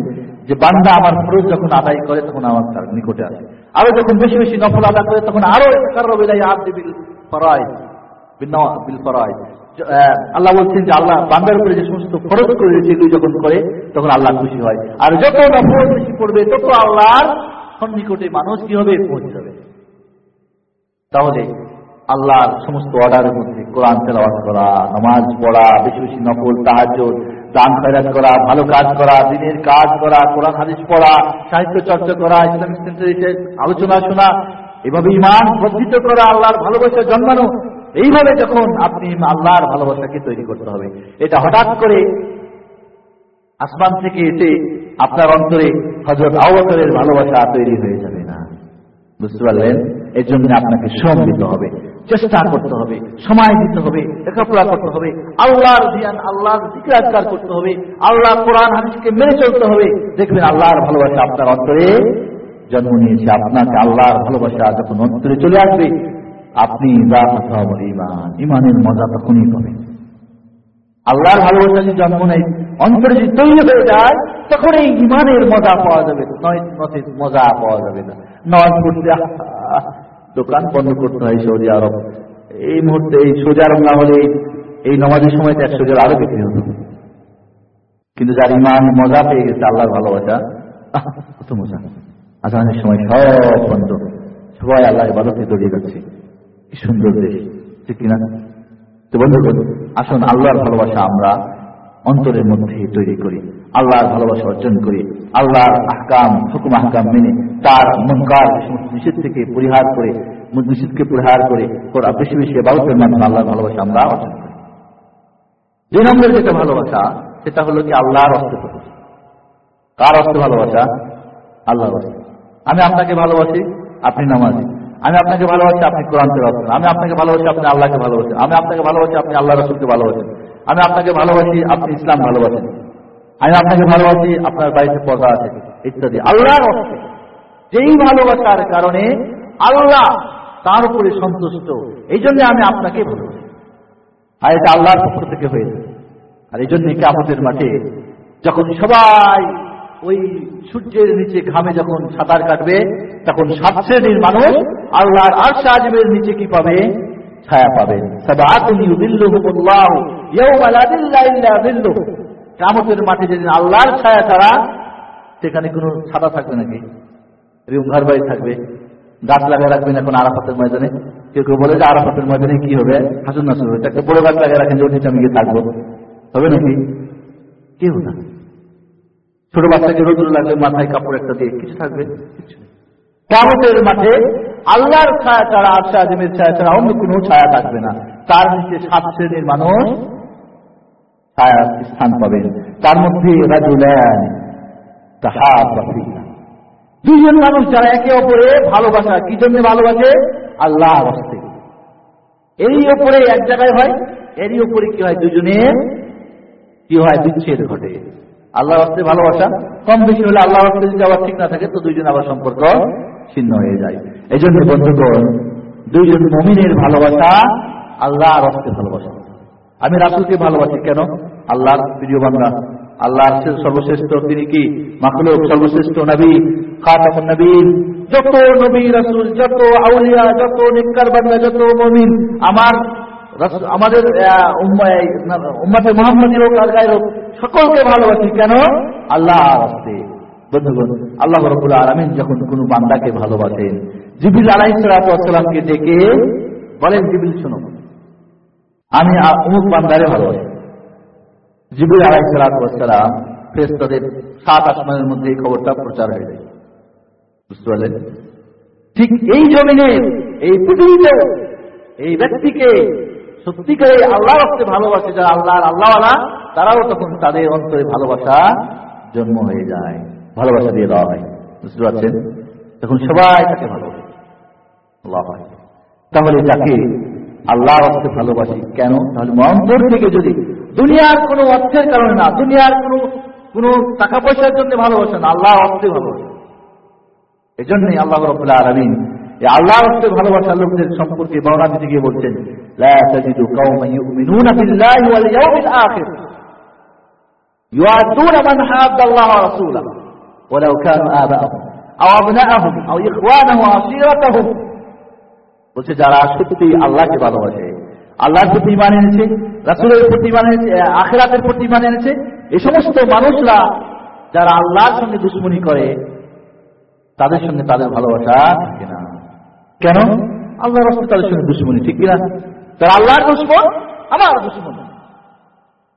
যে, বান্দা আমার ফরজ যখন আদায় করে, তখন আমার তার নিকটে আসে। আরও যখন বেশি বেশি নফল আদায় করে, তখন আরও আল্লাহ বলছেন যে, আল্লাহ বান্দার উপরে যে সমস্ত ফরজ করে সেগুলি যখন করে, তখন আল্লাহ খুশি হয়। আর যত নফল বেশি করবে তত আল্লাহর নিকটে মানুষ কি হবে? পৌঁছে তাহলে আল্লাহর সমস্ত অর্ডারের মধ্যে কোরআন তেলাওয়াত করা, নামাজ পড়া, বেশি বেশি নফল তাহাজ দান খয়রাত করা, ভালো কাজ করা, দিনের কাজ করা, কোরআন, হাদিস পড়া, সাহিত্য চর্চা করা, ইসলামিক সেন্টারে আলোচনা শোনা, এভাবে ইমান বর্ধিত করা, আল্লাহর ভালোবাসা জন্মানো, এইভাবে যখন আপনি আল্লাহর ভালোবাসাকে তৈরি করতে হবে, এটা হঠাৎ করে আসমান থেকে এসে আপনার অন্তরে হজরত আওয়াতের ভালোবাসা তৈরি হয়ে যাবে না। বুঝতে পারলেন? এর জন্য আপনাকে শ্রম দিতে হবে, চেষ্টা করতে হবে, সময় দিতে হবে, লেখাপড়া করতে হবে, আল্লাহর ধ্যান আল্লাহর জিজ্ঞাসকার করতে হবে আল্লাহ কোরআন, হাদিসকে মেনে চলতে হবে। দেখবেন আল্লাহর ভালোবাসা আপনার অন্তরে জন্ম নিয়েছে, আপনাকে আল্লাহর ভালোবাসা যখন অন্তরে চলে আসবে, আপনি ইমান ইমানের মজা তখনই পাবেন। আল্লাহর ভালোবাসা যদি জন্ম নেয়, অন্তরে যদি তৈরি হয়ে যায় তখন এই ইমানের মজা পাওয়া যাবে, নয় মজা পাওয়া যাবে না। নয় পড়তে দোকান বন্ধ করতে হয় সৌদি আরব। এই মুহূর্তে এই সৌদি আরব না হলে এই নমাজের সময় এক সৌদি আরও বিক্রি হতো কিন্তু যার ইমান মজা পেয়ে গেছে আল্লাহর ভালোবাসা কত মজা। আজানের সময় সব বন্ধ। সবাই আল্লাহ ইবাদতে দড়িয়ে যাচ্ছে। কি সুন্দর দেশ, ঠিক কিনা? তো বন্ধুগণ, আসুন আল্লাহর ভালোবাসা আমরা অন্তরের মধ্যে তৈরি করি। আল্লাহর ভালোবাসা অর্জন করি। আল্লাহর আহকাম, হুকুম আহকাম মেনে তার মনকার নিষেধ থেকে পরিহার করে, নিষেধকে পরিহার করে বেশি বেশি বাবতের মাধ্যমে আল্লাহর ভালোবাসা আমরা অর্জন করি। দুই নম্বরের যেটা ভালোবাসা, সেটা হলো কি আল্লাহর অস্তে কার অস্তে ভালোবাসা? আল্লাহর অস্তে আমি আপনাকে ভালোবাসি, আপনি নামাজি। আমি আপনাকে ভালোবাসি, আপনি কোরআন তেলাওয়াত আমি আপনাকে ভালোবাসি, আপনি আল্লাহকে ভালোবাসেন। আমি আপনাকে ভালোবাসি, আপনি আল্লাহ রসুলকে ভালোবাসেন। আমি আপনাকে ভালোবাসি, আপনি ইসলাম ভালোবাসেন। আমি আপনাকে ভালোবাসি, আপনার বাড়িতে পর্দা আছে, ইত্যাদি। আল্লাহর অর্থে। যেই ভালোবাসার কারণে আল্লাহ তার উপরে সন্তুষ্ট। এই জন্য আমি আপনাকে ভালোবাসি। আর এটা আল্লাহর পক্ষ থেকে হয়েছে। আর এই জন্য আমাদের মাঠে যখন সবাই ওই সূর্যের নিচে ঘামে যখন সাঁতার কাটবে, তখন সাত শ্রেণির মানুষ আল্লাহর আর সাজবের নিচে কি পাবে? ছায়া পাবেন পাবে কামতের মাঠে যেদিন আল্লাহর ছায়া ছাড়া সেখানে কোনো ছাতা থাকবে নাকি? ঘর বাড়ি থাকবে। গাছ লাগিয়ে রাখবেন এখন আরাফাতের ময়দানে। কেউ কেউ বলে যে আরাফাতের ময়দানে কি হবে? হাসুন নাসুন হবে একটা বড় গাছ লাগিয়ে রাখেন যে আমি গিয়ে থাকব। হবে নাকি? কেউ না। ছোট বাচ্চাকে রোদ্র লাগলে মাথায় কাপড় একটা দিয়ে কিছু থাকবে কামতের মাঠে আল্লাহর ছায়া ছাড়া আশা আজমের ছায়া ছাড়া অন্য কোনো ছায়া থাকবে না। তার নিচে সাত শ্রেণির মানুষ ছায়া স্থান পাবেন। তার মধ্যে দুইজন মানুষ যারা একে অপরে ভালোবাসা, কি জন্য ভালোবাসে? আল্লাহ হস্তে। এরই ওপরে এক জায়গায় হয়, এরই ওপরে কি হয়? দুজনের কি হয়? বিচ্ছেদ ঘটে। আল্লাহ হস্তে ভালোবাসা। কম বেশি হলে আল্লাহ হস্তে যদি আবার ঠিক না থাকে, তো দুইজন আবার সম্পর্ক ছিন্ন হয়ে যায়। এই জন্য বন্ধুগণ, দুইজন মমিনের ভালোবাসা আল্লাহ হস্তে ভালোবাসা। আমি রাসুলকে ভালোবাসি, কেন? আল্লাহর প্রিয় বাংলা আল্লাহর সর্বশ্রেষ্ঠ তিনি কি? মাকলুক সর্বশ্রেষ্ঠ নবী, খাতামুন নবীন। যত নবী রাসুল, যত আউলিয়া, যত নিকার বান্দা, যত মমিন, আমার আমাদের উম্মাতে মোহাম্মদী হোক, আর গায়ের হোক, সকলকে ভালোবাসি, কেন? আল্লাহ রাস্তে বন্ধুগণ, আল্লাহ রবুল্লা আলমিন যখন কোন বান্দাকে ভালোবাসেন জিবিল আলাইসালামকে ডেকে বলেন জিবিল শোনো। আমি অমুক বান্দারে ভালোবাসি। জিবিল আলাইসালাম ফেরেস্তাদের সাত আসমানের মধ্যে এই খবরটা প্রচার হয়ে যায়। বুঝতে পারলেন? ঠিক এই জমিনের এই পৃথিবীতে এই ব্যক্তিকে সত্যিকারে আল্লাহ রক্তে ভালোবাসে যারা আল্লাহ আল্লাহওয়ালা, তারাও তখন তাদের অন্তরে ভালোবাসা জন্ম হয়ে যায়। ভালোবাসা দিয়ে দেওয়া হয়। বুঝতে পারছেন? তখন সবাই তাকে ভালোবাসে। তাহলে যাকে আল্লাহ রক্তে ভালোবাসি কেন তাহলে অন্তর থেকে যদি দুনিয়ার কোনো অর্থের কারণে না দুনিয়ার কোনো কোনো টাকা পয়সার জন্য ভালোবাসে না আল্লাহ অর্থে ভালোবাসে এই জন্যই আল্লাহ রবুল্লাহ আলমিন এই আল্লাহ রক্তে ভালোবাসার লোকদের সম্পর্কে বর্ণাদিতে গিয়ে বলছেন لا تجد قوما يؤمنون بالله واليوم الآخر يعدون من حاد الله ورسوله ولو كانوا آباءهم أو أبناءهم أو إخوانهم وعشيرتهم বলছে, যারা সত্যি আল্লাহকে ভালোবাসে। আল্লাহর প্রতি ইমান এনেছে, রাসুলের প্রতি ইমান এনেছে আখেরাতের প্রতি ইমান এনেছে। এই সমস্ত মানুষরা যারা আল্লাহর সঙ্গে দুশ্মনী করে, তাদের সঙ্গে তাদের ভালোবাসা থাকে না। কেন? আল্লাহ রাস্তা তাদের সঙ্গে দুশ্মনী, ঠিক কিনা? তারা আল্লাহর দুশ্মন আমার দুশ্মন।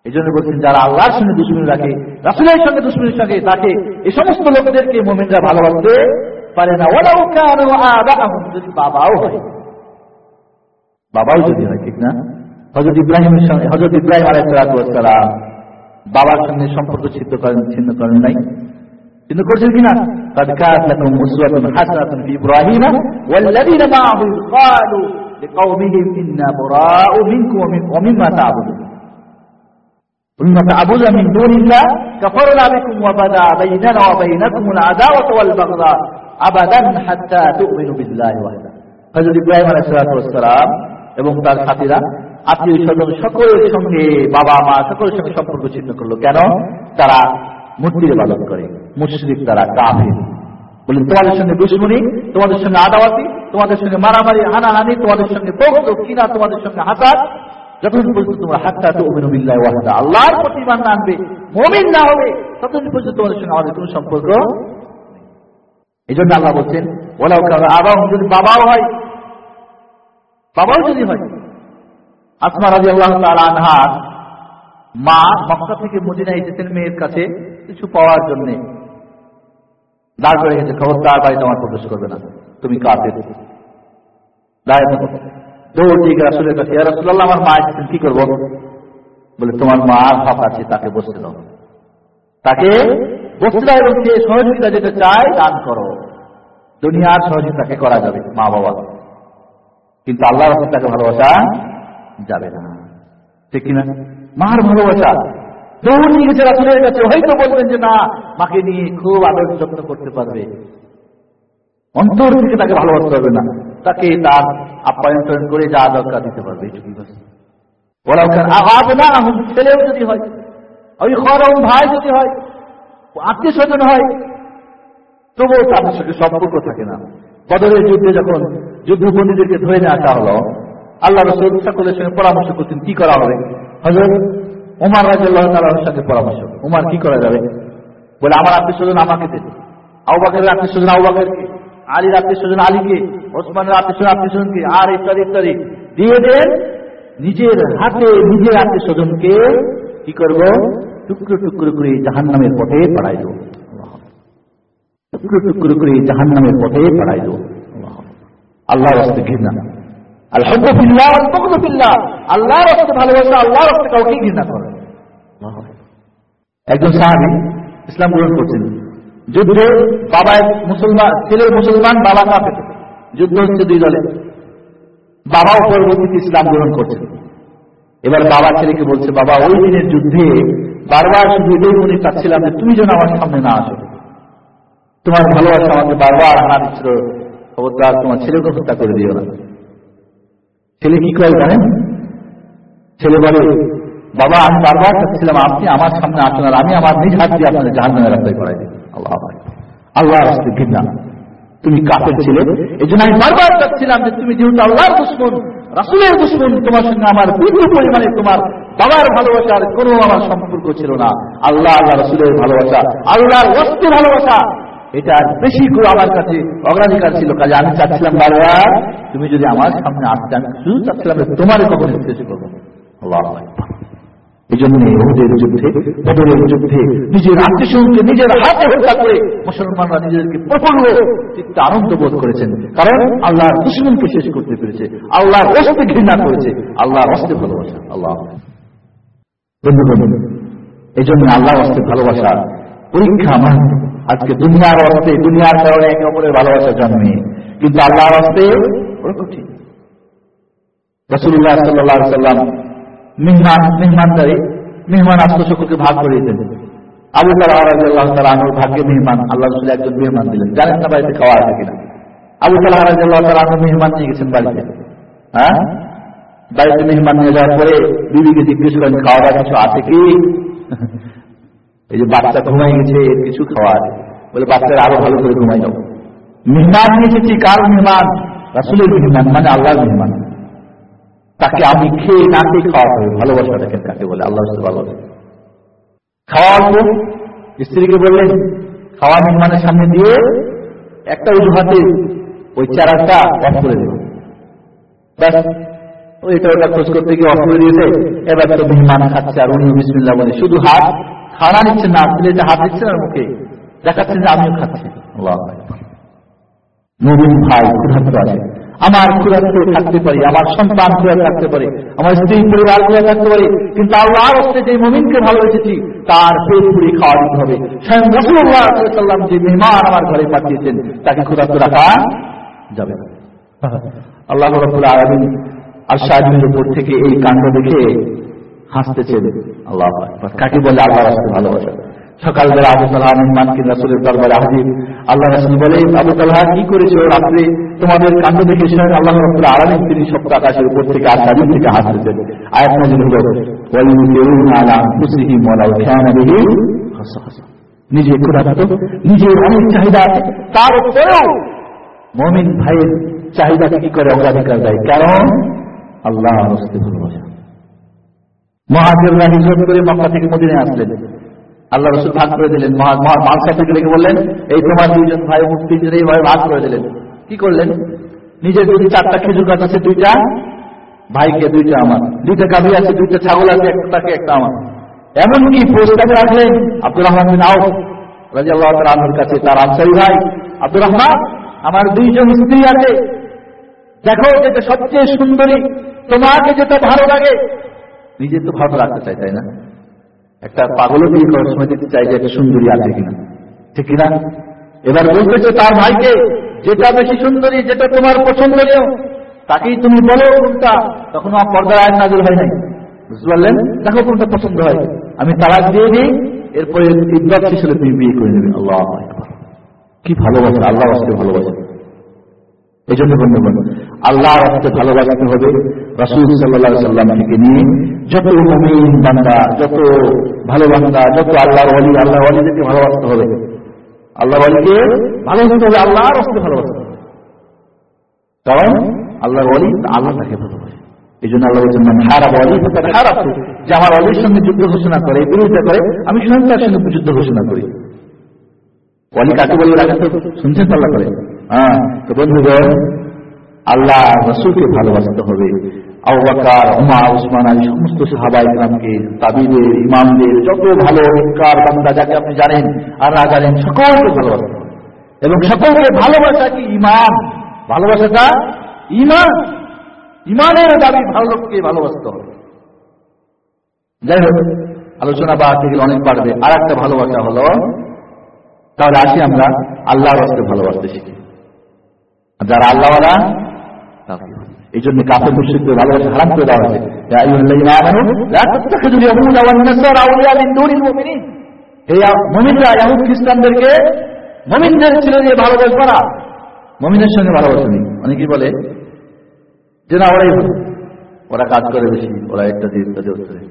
এই জন্য বলছেন, যারা আল্লাহর সঙ্গে দুশ্মনী রাখে, রাসুলের সঙ্গে দুশ্মনী রাখে, তাকে এই সমস্ত লোকদেরকে মোমেনরা ভালোবাসতে পারে না। ওরাও যদি বাবাও হয়। বাবাও যদি হয় ঠিক না হজরত ইব্রাহিমের সঙ্গে হজরত ইব্রাহিম আলাইসালাম বাবার সঙ্গে সম্পর্ক ছিন্ন করেন ছিন্ন করেন নাই ছিন্ন করছেন কিনা قد كانت لكم أسوة حسنة في إبراهيم والذين معه قالوا لقومهم إنا براء منكم ومما تعبدون ومما تعبد من دون الله كفرنا بكم وبدا بيننا وبينكم العداوة والبغضاء أبدا حتى تؤمنوا بالله وحده হজরত ইব্রাহিম আলাইসালাম এবং তার সাথীরা আত্মীয় স্বজন সকলের সঙ্গে বাবা মা সকলের সঙ্গে সম্পর্ক ছিন্ন করল। কেন? তারা মূর্তির বালন করে। মুশ্রিক তারা কাফির। বলেন তোমাদের সঙ্গে দুশ্মনী, তোমাদের সঙ্গে আদাওয়াতি, তোমাদের সঙ্গে মারামারি, হানাহানি, তোমাদের সঙ্গে বগল কিনা তোমাদের সঙ্গে হাতার যতদিন পর্যন্ত তোমরা হাতটা তো অমিনুবিল্লাহ ওয়াহাদা, আল্লাহর প্রতি মান আনবে, মমিন না হবে, ততদিন পর্যন্ত তোমাদের সঙ্গে আমাদের কোনো সম্পর্ক এই জন্য আল্লাহ বলছেন ওলাও আবাও যদি বাবাও হয় বাবাও যদি হয়। আসমা রাজি আল্লাহ আনহার মা মক্কা থেকে মদিনা এসেছেন মেয়ের কাছে কিছু পাওয়ার জন্য। দাঁড় করে গেছে খবরদার, বাড়িতে আমার প্রবেশ করবে না। তুমি থাকো দৌড় দিয়ে রাসুলের কাছে। আমার মা এসেছেন, কি করব? বলে, তোমার মা হক আছে, তাকে বসতে দাও। তাকে বসতে দাও এবং সে সহযোগিতা যেতে চায়, দান করো। দুনিয়ার সহযোগিতাকে করা যাবে মা বাবা কিন্তু আল্লাহ রসুল তাকে ভালোবাসা যাবে না। ঠিক কিনা? মার ভালোবাসা। দৌড় নিয়ে গেছে রাসুলের কাছে, হয়তো বলবেন যে না, মাকে নিয়ে খুব আদর যত্ন করতে পারবে। অন্তর থেকে তাকে ভালোবাসতে পারবে না। তাকে তার আপ্যায়ন করে যা দরকার দিতে পারবে, এইটুকুই ওরা আগাব না ছেলেও যদি হয়, ওই খরম ভাই যদি হয় আত্মীয় স্বজন হয়, তবুও তাদের সঙ্গে সম্পর্ক থাকে না। বদরের যুদ্ধে যখন যুদ্ধবন্দীদেরকে ধরে নিয়ে আসা হলো আল্লাহ রসুল সকলের সঙ্গে পরামর্শ করছেন, কি করা হবে? হজরত উমার রাজ্লাহ সঙ্গে পরামর্শ উমার, কি করা যাবে? বলে, আমার আত্মীয় স্বজন আমাকে দেন আউবাকের আত্মীয় স্বজন আউবাকেরকে আলীর আত্মীয় স্বজন আলীকে, ওসমানের আত্মীয় স্বজন আত্মীয় স্বজনকে আর ইত্যাদি ইত্যাদি দিয়ে দেন, নিজের হাতে নিজের আত্মীয় স্বজনকে কি করব? টুকরো টুকরো করে জাহান নামের পথে পড়াই দেবো। টুকরো টুকরো করে জাহান নামের পথে পড়াই আল্লাহ ঘৃণা একজন সাহাবি ইসলাম গ্রহণ করছেন। যুদ্ধে বাবা মুসলমান ছেলে মুসলমান বাবা যুদ্ধ হচ্ছে দুই দলে। পরবর্তীতে ইসলাম গ্রহণ করছেন। এবার বাবা ছেলেকে বলছে, বাবা, ওই দিনের যুদ্ধে বারবার শুধু এটাই মনে চাচ্ছিলাম যে তুমি যেন আমার সামনে না আসো। তোমার ভালোবাসা আমাকে বারবার হানা দিচ্ছিল। খবরদার তোমার ছেলেকে হত্যা করে দিও না। ছেলে কি করে জানেন? ছেলে বলে, বাবা, আমি বারবার চাচ্ছিলাম আপনি আমার সামনে আসুন আর আমি আমার নিজ হাত দিয়ে আপনাদের জাহান নামে রাস্তায় করাই দিই আল্লাহ আল্লাহ রাস্তায় ঘৃণা। তুমি কাপের ছিলে। এই জন্য আমি বারবার চাচ্ছিলাম যে তুমি যেহেতু আল্লাহর দুশ্মন, রাসুলের দুশ্মন, তোমার সঙ্গে আমার বিপুল পরিমাণে তোমার বাবার ভালোবাসার কোনো আমার সম্পর্ক ছিল না। আল্লাহ আল্লাহ, রসুলের ভালোবাসা, আল্লাহর বস্তু ভালোবাসা এটা বেশি করে আমার কাছে অগ্রাধিকার ছিল। কাজে আমি চাচ্ছিলাম বারবার, তুমি যদি আমার সামনে আসতে, আমি শুধু চাচ্ছিলাম তোমার কখন শেষ করব। এই জন্য ওদের যুদ্ধে, বদরের যুদ্ধে নিজের আত্মীয়কে নিজের হাতে হত্যা করে মুসলমানরা নিজেদেরকে প্রফুল্ল চিত্তে আনন্দ বোধ করেছেন। কারণ আল্লাহর দুশ্মনকে শেষ করতে পেরেছে, আল্লাহর অস্তে ঘৃণা করেছে, আল্লাহর অস্তে ভালোবাসা। আল্লাহ বন্ধুগণ এই জন্য আল্লাহর অস্তে ভালোবাসা পরীক্ষা আমার আজকে দুনিয়ার অস্তে, দুনিয়ার কারণে একে অপরের ভালোবাসা জন্মে। কিন্তু আল্লাহর বড় কঠিন। রসুল্লাহ সাল্লাহ সাল্লাম মেহমান, মেহমানদারি, মেহমান আত্মসকলকে ভাগ করে দিতেন। আবু তালাহ তালা ভাগ্যে মেহমান আল্লাহ রসুল একজন মেহমান দিলেন। জানেন না বাড়িতে খাওয়া আছে কিনা? আবু তালাহ তালা আনুর মেহমান নিয়ে গেছেন বাড়িতে। হ্যাঁ? বাড়িতে মেহমান নিয়ে যাওয়ার পরে বিবিকে জিজ্ঞেস করেন খাওয়া দাওয়া কিছু আছে কি? এই যে বাচ্চা ঘুমাই গেছে এর কিছু খাওয়া আছে বলে, বাচ্চারা আরও ভালো করে ঘুমাই যাও মেহমান এসেছি, কার মেহমান? রাসুলের মেহমান মানে আল্লাহর মেহমান। তাকে আমি খেয়ে, না খেয়ে খাওয়া হবে। ভালোবাসা দেখেন কাকে বলে, আল্লাহ ভালোবাসা খাওয়া স্ত্রীকে বললেন, খাওয়া মেহমানের সামনে দিয়ে একটা অজুহাতে ওই চারাটা অফ করে দেব। ওইটা ওটা খোঁজ করতে গিয়ে অফ করে দিয়েছে। এবার তো মেহমান খাচ্ছে আর উনি বিসমিল্লা বলে, শুধু হাত খাওয়া নিচ্ছে না প্লেটে হাত দিচ্ছে না মুখে দেখাচ্ছেন যে আমিও খাচ্ছি। নবীন ভাই আমার ক্ষুধার্ত থাকতে পারি, আমার সন্তান ক্ষুধা থাকতে পারে, আমার স্ত্রী পরিবার ক্ষুধা থাকতে পারে, কিন্তু আল্লাহর হস্তে যে মমিনকে ভালোবেসেছি, তার পেট পুরি খাওয়া দিতে হবে। স্বয়ং রসুল্লাহ সাল্লাম যে মেহমান আমার ঘরে পাঠিয়েছেন, তাকে ক্ষুধার্ত রাখা যাবে আল্লাহ রবুল আলমিন আর সাহেবের উপর থেকে এই কাণ্ড দেখে হাসতেছেন। আল্লাহ কাকে বলে? আল্লাহ রাস্তে ভালোবাসা। সকালবেলা আবু তালাহ মেহমানকে রাসুলের দরবারে হাজির। আল্লাহ রাসুল বলে আবু তালাহ কি করেছ রাত্রে? তোমাদের কাণ্ড দেখে স্বয়ং আল্লাহ রব্বুল আলমিন তিনি সপ্তাহ আকাশের উপর থেকে আর তাদের থেকে হাসতেছেন। আয়াত নাজিল হলো নিজে নিজের অনেক চাহিদা তার উপরেও মমিন ভাইয়ের চাহিদাকে কি করে অগ্রাধিকার দেয়? কারণ আল্লাহ রস্তে ভালোবাসা। মহাজেররা হিজরত করে মক্কা থেকে মদিনে আসলেন। আল্লাহ রসুল ভাগ করে দিলেন। মালসা থেকে রেখে বললেন, এই তোমার দুইজন ভাই মুক্তি এইভাবে ভাগ করে দিলেন। কি করলেন? নিজের যদি চারটা খেজুর গাছ আছে, দুইটা, ভাইকে দুইটা আমার। দুইটা গাভী আছে, দুইটা ছাগল আছে একটাকে একটা আমার। এমনকি প্রস্তাবে রাখলেন আব্দুর রহমান বিন আউফ রাজি আল্লাহ তালুর কাছে, তার আনসারি ভাই আব্দুর রহমান, আমার দুইজন স্ত্রী আছে। দেখো, যেটা সবচেয়ে সুন্দরী, তোমাকে যেটা ভালো লাগে নিজে তো ভালো রাখতে চাই তাই না? একটা পাগলও বিয়ে করার সময় দেখতে চাই যে একটা সুন্দরী আছে কিনা। ঠিক কিনা? এবার তার ভাইকে যেটা বেশি সুন্দরী, যেটা তোমার পছন্দনীয়, তাকেই তুমি বলো কোনটা। তখন আমার পর্দার আয় নাজল হয় নাই। বুঝতে পারলেন? দেখো কোনটা পছন্দ হয়। আমি তালাক দিয়ে দিই, এরপরে ইদ্যাত হিসেবে তুমি বিয়ে করে নেবে। আল্লাহ কি ভালোবাসা আল্লাহ আসতে ভালোবাসা। এই জন্য বন্ধুগণ, আল্লাহ রাস্তে ভালোবাসতে হবে, রাসুল সাল্লাহ সাল্লাম থেকে নিয়ে যত মমিন বান্দা, যত ভালো বান্দা, যত আল্লাহর অলি আল্লাহ অলিদেরকে ভালোবাসতে হবে। আল্লাহ অলিকে ভালোবাসতে হবে আল্লাহ রাস্তে ভালোবাসতে হবে। কারণ আল্লাহর অলি আল্লাহ তাকে ভালোবাসে। এই জন্য আল্লাহ বলছেন মানে হারা অলি খারাপ যে আমার অলির সঙ্গে যুদ্ধ ঘোষণা করে, বিরোধিতা করে, আমি স্বয়ং তার সঙ্গে যুদ্ধ ঘোষণা করি। অলি কাকে বলে রাখা তো? শুনছেন আল্লাহ করে? হ্যাঁ তো বন্ধুগণ, আল্লাহ রসুলকে ভালোবাসতে হবে। আবাকার উমা উসমান আলী সমস্ত সাহাবা ইসলামকে তাবিদের, ইমামদের, যত ভালো অধিকার বান্দা যাকে আপনি জানেন আর না জানেন, সকলকে ভালোবাসতে হবে। এবং সকলকে ভালোবাসা কি? ইমান। ভালোবাসাটা ইমান। ইমানের দাবি ভালো লোককে ভালোবাসতে হবে। যাই হোক, আলোচনা বা থেকে অনেক বাড়বে। আর একটা ভালোবাসা হলো, তাহলে আসি আমরা আল্লাহর রাস্তে ভালোবাসতে শিখি। যারা আল্লাহওয়ালা এই জন্য কাপড় মুর্শিদকে ভালোবাসা হারাম করে দেওয়া হয়েছে। মমিনরা ইয়াহুদ খ্রিস্টানদেরকে মমিনদের ছেলে দিয়ে ভালোবাসবো না মমিনের সঙ্গে ভালোবাসেনি অনেকেই বলে যে না ওরাই ওরা কাজ করে বেশি ওরা ইত্যাদি ইত্যাদি ইত্যাদি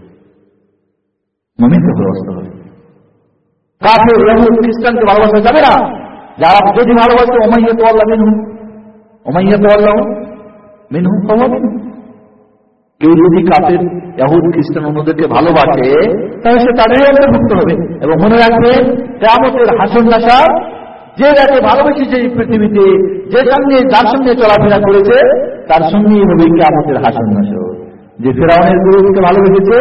মমিনকে ভালোবাসতে হবে খ্রিস্টানকে ভালোবাসা যাবে না। যারা যদি ভালোবাসে ওমাইয়া তো আল্লাহ কেউ যদি কাপের ইয়াহুদ, খ্রিস্টান অন্যদেরকে ভালোবাসে, তাহলে সে তাদেরই অন্তর্ভুক্ত হবে। এবং মনে রাখবে কেমতের হাসন নাসা যে যাকে ভালোবেসেছে এই পৃথিবীতে, যে সঙ্গে, যার সঙ্গে চলাফেরা করেছে, তার সঙ্গেই হবে কেমতের হাসন নাসর যে ফেরাউনের গুরুকে ভালোবেসেছে,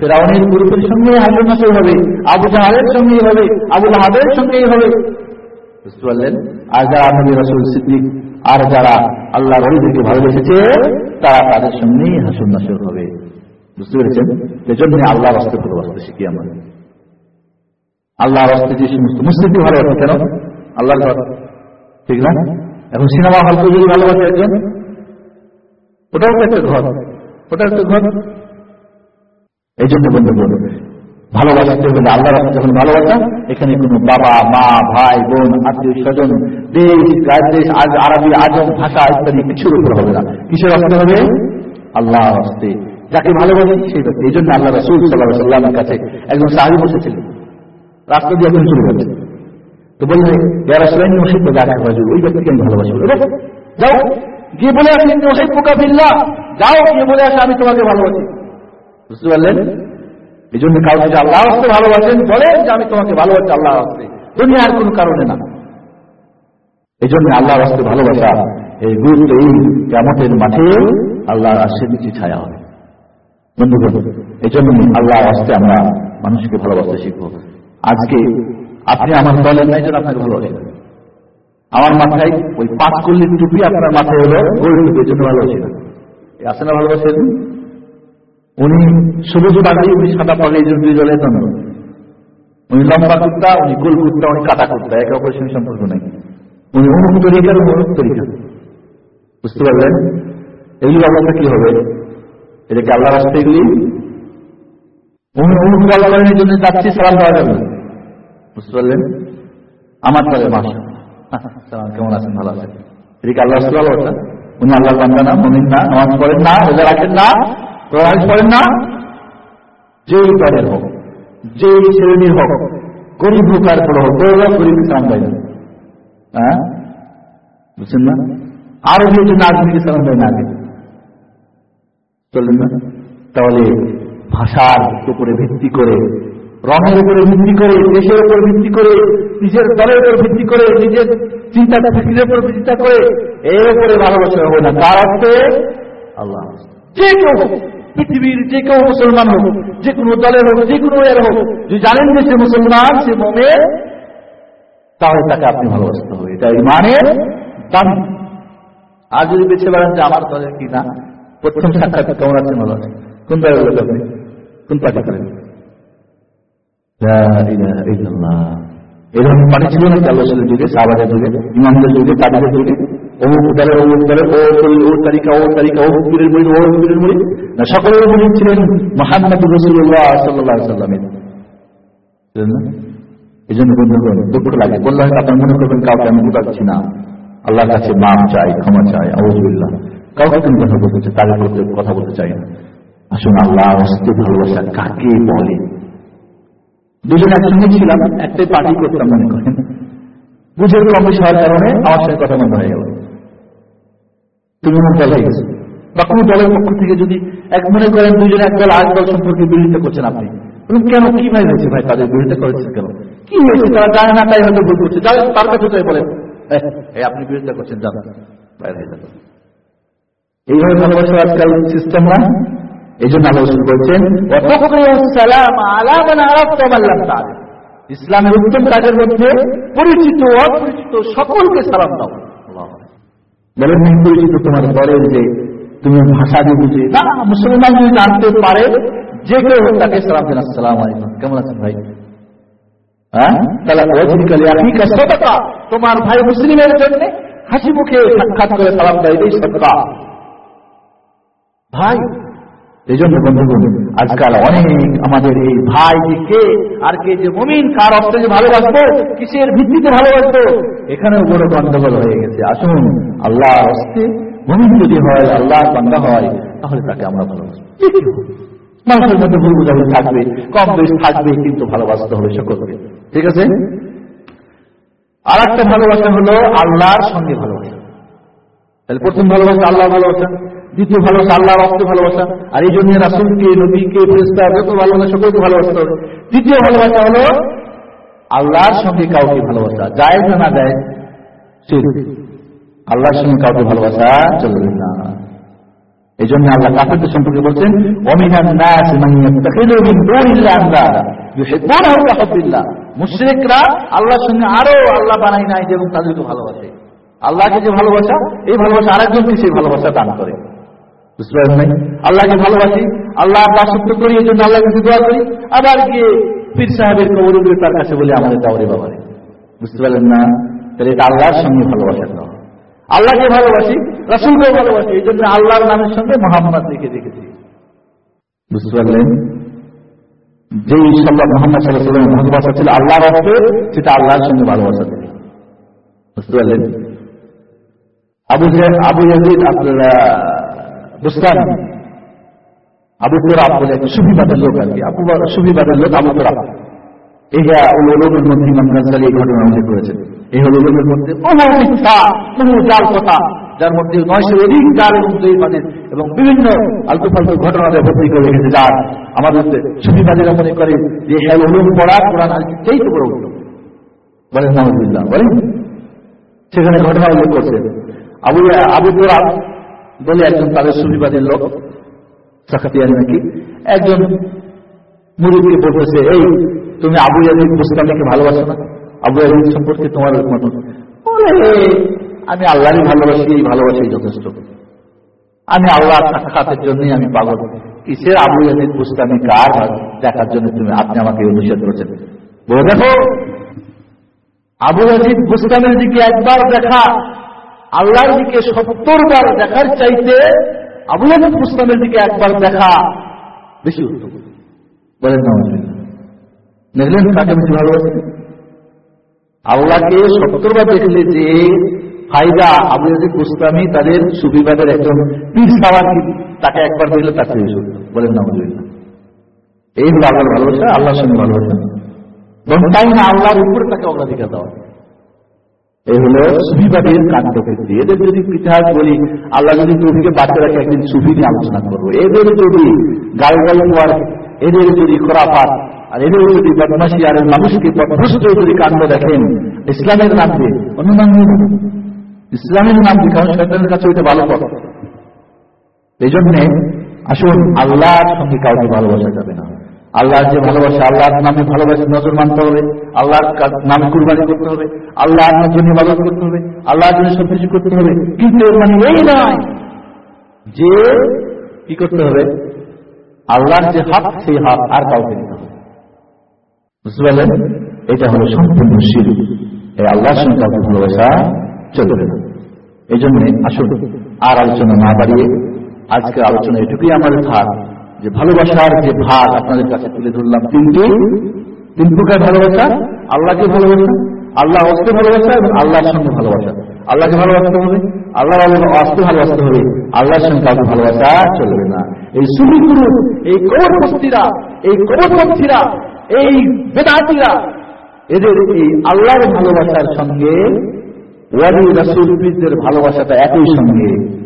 ফেরাউনের গুরুদের সঙ্গে হাসন নাসর হবে। আবু জাহালের সঙ্গেই হবে আবুল আহাদের সঙ্গেই হবে। বুঝতে পারলেন? যারা নবী রসুল সিদ্দিক আর যারা আল্লাহ রবিদেরকে ভালোবেসেছে, তারা তাদের সঙ্গেই হাসুন নাসর হবে। বুঝতে পেরেছেন? এজন্য আল্লাহ রাস্তে ভালোবাসতে শিখি আমরা। আল্লাহ রাস্তে যে সমস্ত মুসলিমকে ভালোবাসে কেন? আল্লাহর ঠিক না? এখন সিনেমা হলকে যদি ভালোবাসে একজন, ওটাও তো একটা ঘর। ওটা একটা ঘর। এই জন্য বন্ধু বলবে ভালোবাসতে হলে আল্লাহ রাস্তা যখন ভালোবাসা, এখানে কোনো বাবা, মা, ভাই, বোন, আত্মীয়, স্বজন দেশ দেশ আরবি আজম ভাষা ইত্যাদি কিছুর উপর হবে না। কিসের রাস্তে হবে? আল্লাহ রাস্তে যাকে ভালোবাসি সেই ব্যক্তি। এই জন্য আল্লাহ রসুল সাল্লাহ সাল্লামের কাছে একজন সাহাবি বসেছিলেন। রাস্তা দিয়ে এখন চলে যাচ্ছে, তো বললে যারা সুরাইন মসজিদ ওই ব্যক্তিকে আমি ভালোবাসি যাও। গিয়ে বলে আসেন মসজিদ পোকা বিল্লা যাও, গিয়ে বলে আসে, আমি তোমাকে ভালোবাসি। বুঝতে পারলেন? এই জন্য যে আল্লাহ আসতে ভালোবাসেন, বলেন যে, আমি তোমাকে ভালোবাসি আল্লাহ আসতে দুনিয়ার কোন কারণে না। এই জন্য আল্লাহ আসতে ভালোবাসা, এই গুরুত্ব, এই কেমতের মাঠে আল্লাহ আসে নিচে ছায়া হবে। বন্ধুগণ এই জন্য আল্লাহ আসতে আমরা মানুষকে ভালোবাসতে শিখব। আজকে আপনি আমার দলের নাই, যেন আপনাকে ভালোবাসেন আমার মাথায় ওই পাঁচ কল্লির টুপি আপনার মাথায় হলো গোল টুপি জন্য ভালোবাসি না। আসে না ভালোবাসেন? উনি সবুজ পাগড়ি উনি সাদা পাগড়ি, এই জন্য দুই দলের দ্বন্দ্ব উনি লম্বা কুত্তা উনি গোল কুত্তা উনি কাটা কুত্তা একে অপরের সঙ্গে সম্পর্ক নেই। উনি অমুক তরিকার অমুক তরিকা। বুঝতে পারলেন? এগুলি অবস্থা কি হবে? এটাকে আল্লাহ রাস্তা এগুলি? উনি অমুক আল্লাহের জন্য যাচ্ছি, সালাম দেওয়া যাবে বুঝতে পারলেন? আমার তাহলে সালাম, কেমন আছেন? ভালো আছেন? এদিকে আল্লাহ রাস্তা? ভালোবাসা উনি আল্লাহ বান্দা না, মমিন না, নামাজ পড়েন না, রোজা রাখেন না প্রহাজ করেন না। যেই দলের হোক, যেই শ্রেণির হোক, গরিব হোক আর হোক গরিব সালাম দেয় হ্যাঁ? বুঝছেন না আরও যে নাগরিক সালাম দেয় না আগে চললেন না? তাহলে ভাষার উপরে ভিত্তি করে, রঙের উপরে ভিত্তি করে, দেশের উপর ভিত্তি করে, নিজের দলের উপর ভিত্তি করে, নিজের চিন্তা ফিকিরের উপর চিন্তা করে, এর উপরে ভালোবাসা হবে না। কার অর্থে আল্লাহ। যে কেউ পৃথিবীর যে কেউ মুসলমান হোক, যে কোনো দলের হোক, যে কোনো এর হোক, যে জানেন যে সে মুসলমান, সে মমে তাহলে তাকে আপনি ভালোবাসতে হবে। এটা ইমানের দাম। আর যদি বেছে বেড়ান, যে আমার দলের কি না? প্রথম সাক্ষাৎ কেমন আছেন ভালো আছে? কোন দলের আপনি? কোন করেন? না ও না, সকলের মুড়ি ছিলেন সাল্লামের এই জন্য বন্ধুগণ দুঃখ লাগে। বললে হয়তো আপনার মনে করবেন কাউকে আমি বুঝাচ্ছি না। আল্লাহর কাছে মাপ চাই, ক্ষমা চাই আউজুল্লাহ কাউকে তুমি কথা বলতে তাদের করতে কথা বলতে চাই না। আসুন, আল্লাহ অস্ত ভালোবাসা কাকে বলে? দুজন একসঙ্গে ছিলাম, একটাই পার্টি করতাম, মনে করেন। বুঝের কম বেশি হওয়ার কারণে আমার সঙ্গে কথা মনে হয়ে গেল। তুমি মনে হয়ে বা কোনো দলের পক্ষ থেকে যদি এক মনে করেন দুজন এক দল আরেক দল সম্পর্কে বিরোধিতা করছেন আপনি কেন কি ভাই হয়েছে ভাই? তাদের বিরোধিতা করেছেন কেন? কি হয়েছে? তারা জানে না তাই হয়তো ভুল করছে যাদের তার কাছে তাই বলেন। আপনি বিরোধিতা করছেন জান বাইরে হয়ে যাবেন এইভাবে ভালোবাসার আজকাল সিস্টেম না? এই জন্য আল্লাহ রসুল বলছেন ইসলামের উত্তম কাজের মধ্যে পরিচিত, অপরিচিত সকলকে সালাম দাও। বলেন পরিচিত তোমার দলের যে তুমি ভাষা দিয়ে বুঝে মুসলমান যদি জানতে পারে, যে কেউ তাকে সালাম দেন। আসসালাম কেমন আছেন ভাই হ্যাঁ তাহলে ওয়াজিকালি আফিকা সাদাকা তোমার ভাই মুসলিমের জন্য হাসি মুখে সাক্ষাৎ করে সালাম দেয় এই সদকা ভাই, এই জন্য বন্ধুগণ, আজকাল অনেক আমাদের এই ভাই কে, আর কে যে মমিন, কার অর্থে যে ভালোবাসবো, কিসের ভিত্তিতে ভালোবাসবো, এখানেও বড় গন্ডগোল হয়ে গেছে। আসুন আল্লাহ অস্তে মমিন যদি হয় আল্লাহ বান্দা হয়, তাহলে তাকে আমরা ভালোবাসবো। মানুষের মধ্যে ভুল বোঝাবুঝি থাকবে, কম বেশ থাকবে, কিন্তু ভালোবাসতে হবে সকলকে। ঠিক আছে? আর একটা ভালোবাসা হলো আল্লাহর সঙ্গে ভালোবাসা। তাহলে প্রথম ভালোবাসা আল্লাহ ভালোবাসা, দ্বিতীয় ভালোবাসা আল্লাহর অর্থ ভালোবাসা, আর এই জন্য রাসুলকে, নবীকে ফেরেস্তা যত ভালোবাসা সকলকে ভালোবাসতে হবে। তৃতীয় ভালোবাসা হলো আল্লাহর সঙ্গে কাউকে ভালোবাসা যায় না সে আল্লাহর সঙ্গে কাউকে ভালোবাসা চলবে না। এই জন্য আল্লাহ কাফেরদের সম্পর্কে বলছেন মুশরিকরা আল্লাহর সঙ্গে আরও আল্লাহ বানাই নাই এবং তাদেরকে ভালোবাসে। আল্লাহকে যে ভালোবাসা, এই ভালোবাসা আরেকজনকে সেই ভালোবাসা দান করে। বুঝতে পারেন নাই? আল্লাহকে ভালোবাসি, আল্লাহ দাসত্ব করি, এই জন্য আল্লাহ কাছে দোয়া করি। আবার গিয়ে পীর সাহেবের কবর উঠবে তার কাছে বলে, আমাদের দাওরে বাবারে। বুঝতে পারলেন না? তাহলে এটা আল্লাহর সঙ্গে ভালোবাসা দেওয়া আল্লাহকে ভালোবাসি রাসুলকে ভালোবাসি, এই জন্য আল্লাহর নামের সঙ্গে মোহাম্মদ লিখে রেখেছি। বুঝতে পারলেন? যে সাল্লাহ মোহাম্মদ সাল্লাহ সাল্লামের ভালোবাসা ছিল আল্লাহর অর্থে সেটা আল্লাহর সঙ্গে ভালোবাসা দিলে বুঝতে পারলেন? আবু আবু ইয়াজিদ, আপনার আবু তোরাব বলে একটা লোক আর কি। আবু সুফিবাদের লোক, আবু তোরাব এই ঘটনা করেছেন। এই হল উলুমের মধ্যে কথা। যার মধ্যে নয়শো অধিক জাল এবং জয়ীবাদের এবং বিভিন্ন আলতু ফালতু ঘটনাতে ভর্তি করে রেখেছে যার আমাদের সুফিবাদীরা মনে করে যে হ্যাঁ উলুম পড়া, কোরআন সেই তো বড় উল্টো বলেন নামুদুল্লাহ বলেন। সেখানে ঘটনা উল্লেখ করছে। আবু আবু তোরা বলে একজন তাদের সুফিবাদের লোক সাকাতিয়ান নাকি, একজন মুরিদকে বলতেছে, এই, তুমি আবু ইয়াজিদ মুস্তামিকে ভালোবাসো না? আবু ইয়াজিদ সম্পর্কে তোমার মত বলে আমি আল্লাহরই ভালোবাসি, এই ভালোবাসাই যথেষ্ট। আমি আল্লাহ সাক্ষাতের জন্যই আমি পাগল। কিসের আবু ইয়াজিদ মুস্তামি কার দেখার জন্য তুমি, আপনি আমাকে অনুচ্ছেদ করেছেন। বলে দেখো, আবু আজিদ বুস্তানের দিকে একবার দেখা, আল্লাহর দিকে সত্তর বার দেখার চাইতে আবু আজিদ বুস্তানের দিকে একবার দেখা বেশি বলেন না আল্লাহকে সত্তর বার দেখলে যে ফায়দা আবু আজিদ বুস্তামি তাদের সুবিবাদের একজন পীর সাওয়ার তাকে একবার দেখলে তার চেয়ে বেশি বলেন না এই হলো আল্লাহর ভালোবাসা, আল্লাহর সঙ্গে ভালোবাসা। এবং তাই না, আল্লাহর উপরে তাকে অগ্রাধিকার দেওয়া এই হলো সুফিবাদের কাণ্ডকীর্তি এদের যদি ইতিহাস বলি আল্লাহ যদি টপিকে বাচ্চা রাখে, একদিন সুফি নিয়ে আলোচনা করব। এদের যদি গাল গাল এদের যদি খরাফাত, আর এদের যদি বদমাসি আর মানুষকে পথভ্রষ্ট যদি কাণ্ড দেখেন, ইসলামের নাম দিয়ে অন্য নাম দিয়ে না। ইসলামের নাম কারণ শয়তানের কাছে ওইটা ভালো পথ। এই জন্যে আসুন আল্লাহর সঙ্গে কাউকে ভালোবাসা যাবে না। আল্লাহর যে ভালোবাসা, আল্লাহর নামে ভালোবাসা নজর মানতে হবে, আল্লাহর নামে কুরবানি করতে হবে, আল্লাহর জন্য ইবাদত করতে হবে, আল্লাহর জন্য সব কিছু করতে হবে, কিন্তু এর মানে এই নয় যে কি করতে হবে? আল্লাহর যে হাত সেই হাত আর কাউকে দিতে হবে। বুঝতে পারলেন? এটা হলো সম্পূর্ণ শির এই আল্লাহর সঙ্গে কাউকে ভালোবাসা চলবে না এই জন্য আসুন, আর আলোচনা না বাড়িয়ে আজকের আলোচনা এটুকুই আমাদের থাক যে ভালোবাসার যে ভাগ আপনাদের কাছে তুলে ধরলাম তিনটি। তিন প্রকার ভালোবাসা, আল্লাহকে ভালোবাসা, আল্লাহ অস্তে ভালোবাসা এবং আল্লাহর সঙ্গে ভালোবাসা। আল্লাহকে ভালোবাসতে হবে আল্লাহ অস্তে ভালোবাসতে হবে, আল্লাহর সঙ্গে কাউকে ভালোবাসা চলবে না। এই সুবিগুরু এই কবরপন্থীরা এই কবরপন্থীরা, এই বেদাতিরা, এদের এই আল্লাহর ভালোবাসার সঙ্গে ওয়ালি রাসুল পীরদের ভালোবাসাটা একই সঙ্গে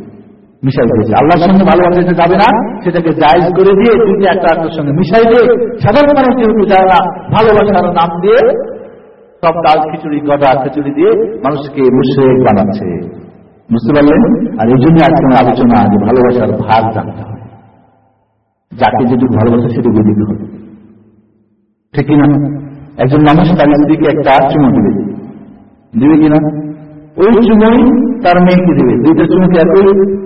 মিশাই দিয়েছে। আল্লাহর সঙ্গে ভালোবাসাতে যাবে না, সেটাকে জায়জ করে দিয়ে দুইটা একটা একটার সঙ্গে মিশাই দিয়ে সাধারণ মানুষ যেহেতু যায় না, ভালোবাসার নাম দিয়ে সব ডাল খিচুড়ি, গদা খিচুড়ি দিয়ে মানুষকে মুশ্রেক বানাচ্ছে। বুঝতে পারলেন? আর এই জন্য আজকে আমার আলোচনা যে ভালোবাসার ভাগ জানতে হবে। যাকে যদি ভালোবাসা সেটা দিতে হবে। ঠিক কিনা? একজন মানুষ তার স্ত্রীকে একটা চুমো দিবে। দিবে কিনা? ওই চুমোই তার মেয়েকে দিবে। দুইটা চুমোকে একই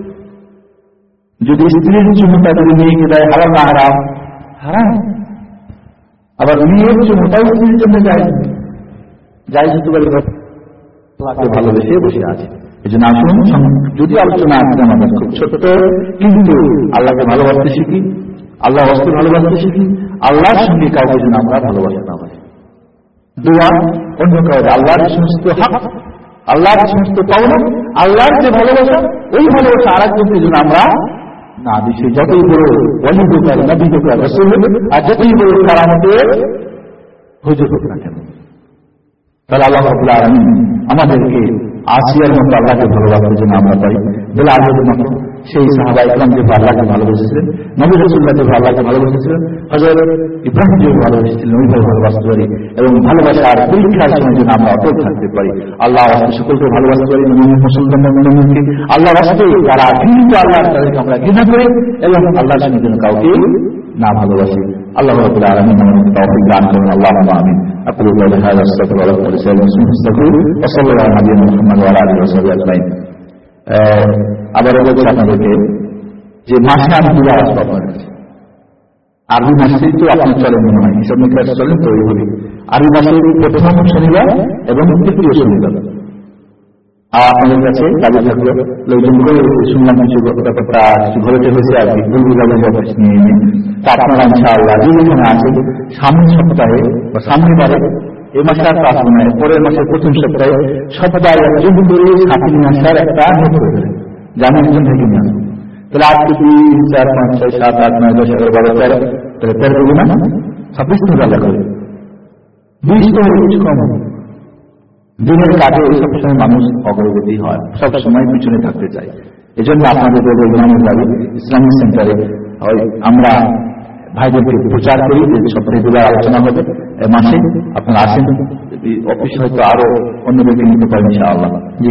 যদি স্ত্রীর চুমোটা যদি মেয়েকে দেয়, হারাম না হারাম? হারাম। আবার মেয়ের চুমোটাও স্ত্রীর জন্য যায়। যাই হতে পারে ভালোবেসে বসে আছে। এই জন্য আসুন যদি আলোচনা আছে আমাদের খুব ছোট্ট কিন্তু আল্লাহকে ভালোবাসতে শিখি। আল্লাহ অস্ত্র ভালোবাসতে শিখি। আল্লাহর সঙ্গে কাউকে যেন আমরা ভালোবাসা না পারি। দোয়া, অন্য কাউকে। আল্লাহর সমস্ত হাক আল্লাহর সমস্ত পাওনা আল্লাহর যে ভালোবাসা, ওই ভালোবাসা আর একজন দুজন আমরা না দিচ্ছি যতই বড় অলি দোকান নবী দোকান রসুল আর যতই বড় কারামতের হুজুর হোক না কেন। তাহলে আল্লাহ আমাদেরকে আসিয়ার মতো আল্লাহকে ভালোবাসার জন্য আমরা পাই বলে আমাদের মতো সেই সাহাবা ইসলামকে আল্লাহকে ভালোবেসেছিলেন নবী রসুল্লাহকে আল্লাহকে ভালোবেসেছিলেন হজর ইব্রাহিমকে ভালোবেসেছিলেন ওইভাবে ভালোবাসতে পারি এবং ভালোবাসার পরীক্ষার সময় যেন আমরা অটল থাকতে পারি আল্লাহ সকলকে ভালোবাসতে পারি মুসলমানকে আল্লাহ রাস্তে যারা ঘৃণিত আল্লাহ তাদেরকে আমরা ঘৃণা করি এবং আল্লাহর সঙ্গে যেন কাউকে না ভালোবাসি আল্লাহ রবুল্লাহ আলমিন আমাদের তৌফিক দান করুন আল্লাহ আমিন أقول قولي هذا استغفر الله ورساله المسلمين استغفروه وصلى الله على نبينا محمد وعلى آله وصحبه أجمعين আবার আপনাদেরকে যে মাসে দুবার আসব আপনার আরবি মাসেই তো আপনার চলেন মনে হয় হিসাব নিকাশ চলেন তো ওইগুলি আরবি মাসের প্রথম শনিবার এবং তৃতীয় শনিবার। আর আপনাদের কাছে থাকল, লোকজন শুনলাম কিছু ব্যাপারটা হয়েছে আর কি নিয়ে তা আপনারা ইনশাআল্লাহ যেখানে আছেন সামনের সপ্তাহে বা বারে এই মাসে আর কাজ নয় পরের মাসের প্রথম সপ্তাহে সপ্তাহে একটা জানি একজন থেকে নিয়ে আসবেন তাহলে আজকে দুই চার, পাঁচ, ছয়, সাত, আট, নয়, দশ, এগারো, বারো, তেরো, তাহলে তেরো দেবো না? ছাব্বিশ দিন রাজা করে। বিশ তো কিছু কম হবে। দিনের কাজে সব সময় মানুষ অগ্রগতি হয়, সব সময় পিছনে থাকতে চায়। এই জন্য আপনাদের গ্রামের দাবি ইসলামিক সেন্টারে আমরা ভাইদেরকে প্রচার করি, যে সপ্তাহে দুবার আলোচনা হবে মাসে। আপনারা আসেন অফিস হয়তো আরও অন্যদেরকে নিতে পারেন, ইনশাআল্লাহ। জি।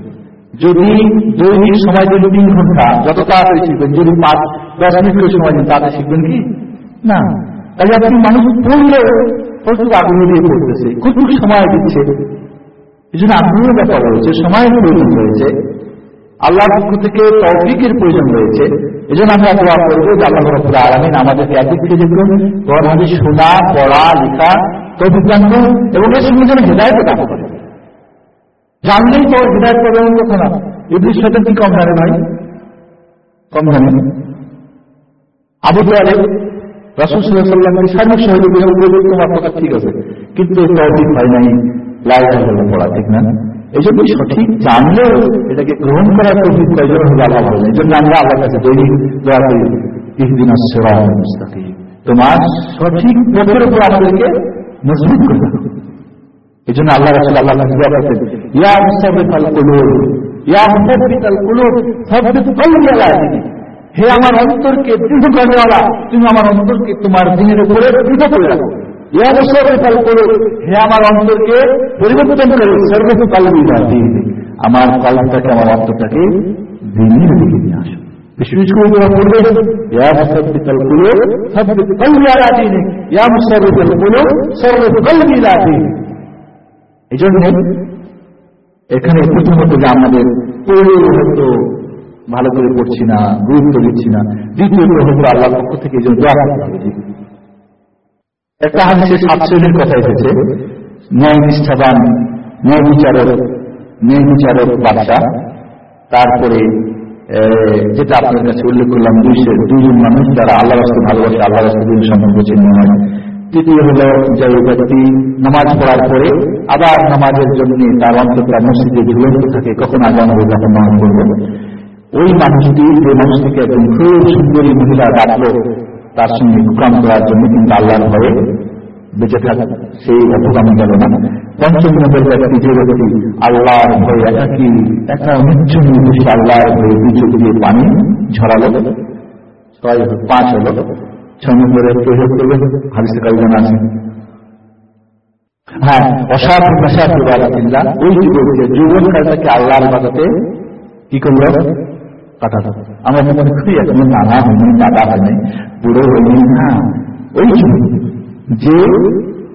যদি দৈনিক সময় যদি তিন ঘণ্টা, যত তাড়াতাড়ি শিখবেন, যদি পাঁচ, দশ মিনিট সময় দিন তাতে শিখবেন কি? না। তাহলে আপনি মানুষ পড়লে প্রচুর আগ্রহ দিয়ে পড়তেছে কতটুকু সময় দিচ্ছে। এই জন্য আগ্রহের ব্যাপার রয়েছে, সময়ের প্রয়োজন রয়েছে, আল্লাহর পক্ষ থেকে তৌফিকের প্রয়োজন রয়েছে। এই জন্য আমরা দোয়া করব যে আল্লাহ রব্বুল আলমিন আমাদেরকে একদিক দেখুন কোরআন হাদিস শোনা, পড়া, লেখা, তৌফিক দান এবং এর সঙ্গে যেন হেদায়ত দান করে জানলেই তো হেদায়ত পাবে কথা না। ইবলিশ সাথে কি কম জানে নয় কম জানে আবু তালে রসুল সার্বিক সহযোগিতা বলে তোমার কথা ঠিক আছে। কিন্তু তৌফিক হয় নাই আল্লাহ আল্লাহ হে আমার অন্তরকে দৃঢ় করেওয়ালা তুমি আমার অন্তরকে তোমার দিনের উপরে দৃঢ় করে রাখো ইয়া মুসাবিতাল কুলুব হে আমার অন্তরকে পরিবর্তন করে দিন আমার কলমটাকে আমার অন্তরটাকে দিনের দিকে নিয়ে আসো। বিশেষ করে দোয়া করবে। ইয়া মুসাবিতাল কুলুব সাব্বিত কলবি আলা দিনি ইয়া মুসাবিতাল কুলুব সর্বত কলবি আলা দিনি এই জন্য এখানে প্রথমত যে আমাদের ভালো করে পড়ছি না, গুরুত্ব দিচ্ছি না। দ্বিতীয়ত হয়তো আল্লাহর পক্ষ থেকে এই জন্য দোয়া একটা হাদিসে সাত শ্রেণির কথা এসেছে, ন্যায় নিষ্ঠাবান ন্যায় বিচারক ন্যায় বিচারক বাদশা। তারপরে যেটা আপনার কাছে উল্লেখ করলাম, দুইশো দুজন মানুষ যারা আল্লাহ রাস্তে ভালোবাসে আল্লাহ রাস্তে দুজন সম্পর্ক চিহ্ন হয়। তৃতীয় হলো যে ব্যক্তি নামাজ পড়ার পরে আবার নামাজের জন্য তার অন্তরটা মসজিদে ঝুলন্ত থাকে, কখন আগাম হবে কখন নামাজ পড়বে। ওই মানুষটি, যে মানুষটিকে একজন খুব সুন্দরী মহিলা ডাকলো, তার সঙ্গে হুকাম করার জন্য কিন্তু আল্লাহর ভয়ে বেঁচে থাকা, সেই অপকামে গেল না। পঞ্চম নম্বর ব্যক্তি, যে ব্যক্তি আল্লাহর ভয়ে একাকি, একা নিচ্ছ নির্দিষ্ট আল্লাহর ভয়ে চোখ দিয়ে পানি ঝরালো, ছয় পাঁচ হলো ছয় নম্বরে প্রয়োগ করবে হাদিসে কালজন আছে হ্যাঁ অসাধ পেশা চিল্লা ওই যুবক যে যুবক কালটাকে আল্লাহর বাদাতে কি করল কাটালো আমরা মনে করি এখন নানা হয়নি দাদা হয়নি বুড়ো ওই যে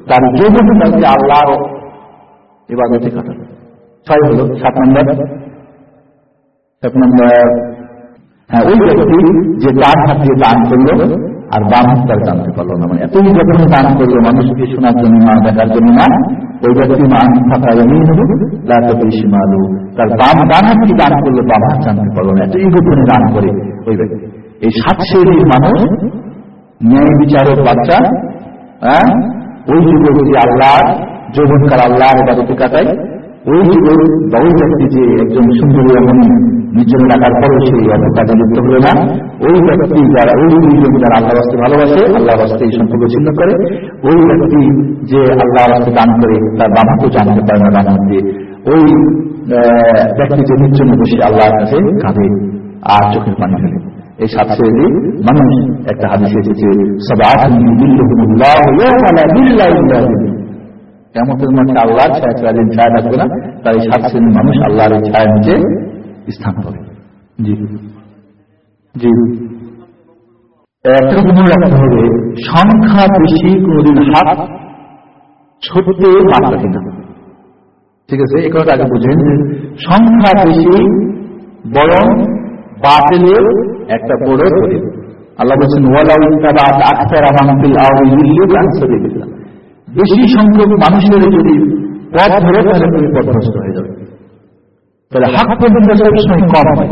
তার যৌবন কালকে আল্লাহর এবাদতে কাটালো ছয় হলো সাত নম্বর। সাত নম্বর হ্যাঁ ওই ব্যক্তি যে ডান হাত দিয়ে দান করল আর বাম হাত তার জানতে পারল না। মানে এতই যখন দান করল মানুষকে শোনার জন্য না দেখার জন্য না। ওই ব্যক্তি মান থাকা এমনি হলো লাতে বেশি মালু তার বাম ডান হাত কি দান করল, বাম হাত জানতে পারল না। এতই গোপনে দান করে ওই ব্যক্তি। এই সাত শ্রেণির মানুষ, ন্যায় বিচারক বাচ্চা হ্যাঁ ওই যুবক যে আল্লাহ যৌবনকার আল্লাহর বাড়িতে কাটায়। ওই যুবক বা ওই ব্যক্তি যে একজন সুন্দরী এমন নির্জনে রাখার পরেও সেই অপকাজে লিপ্ত হলো না, ওই ব্যক্তি যারা, ওই দুইজন যারা আল্লাহ বাস্তে ভালোবাসে আল্লাহ বাস্তে এই সম্পর্ক ছিন্ন করে, ওই ব্যক্তি যে আল্লাহ বাস্তে দান করে তার বাবাকেও জানতে পারে না দান দিয়ে, ওই ব্যক্তি যে নির্জনে বসে আল্লাহর কাছে কাঁদে আর চোখের পানি ফেলে। এই সাত শ্রেণি মানুষ একটা হাদিস এসেছে কেমতের মাঠে আল্লাহর ছায়া ছাড়া ছায়া থাকবে না। তাই সাত শ্রেণির মানুষ আল্লাহর এই ছায়া নিচে স্থান পাবে। জি। জি। একটা মনে রাখতে হবে, সংখ্যা বেশি কোনদিন হাত ছোটতে রাখে না ঠিক আছে, এই কথাটা আগে বুঝেন সংখ্যা বেশি বরং বাতিলের একটা বড় আল্লাহ বলছেন, ওয়ালাউ ইত্তাবাত আকতার আমান ফিল আরদি ইল্লুক আন সাবিলিল্লাহ। বেশি সংখ্যক মানুষের যদি পথ ধরে তাহলে তুমি পথভ্রষ্ট হয়ে যাবে। তাহলে হাক পর্যন্ত সবসময় কম হয়।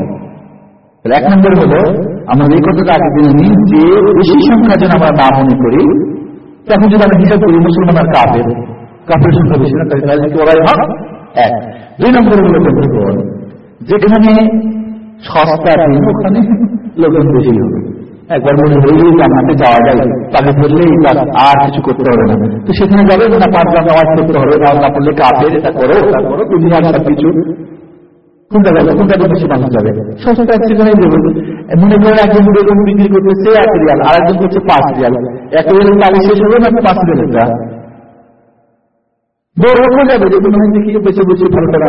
তাহলে এক নম্বর হলো, আমরা এই কথাটা আগে জেনে নিই যে বেশি সংখ্যা যেন আমরা না মনে করি, তখন যদি আমরা হিসাব করি মুসলমান আর কাপের কাপের সংখ্যা বেশি না, তাহলে কি ওরাই হক এক। দুই নম্বর হলো যেখানে সস্তা ওখানে লোকজন বেশি হবে। একবার মনে হইলেই জানাতে যাওয়া যায় তাকে বললেই আর কিছু করতে হবে না। তো সেখানে যাবে, না পাঁচ বার নামাজ করতে হবে, না না করলে কাপের এটা করো ওটা করো দুনিয়ার কিছু কোনটা না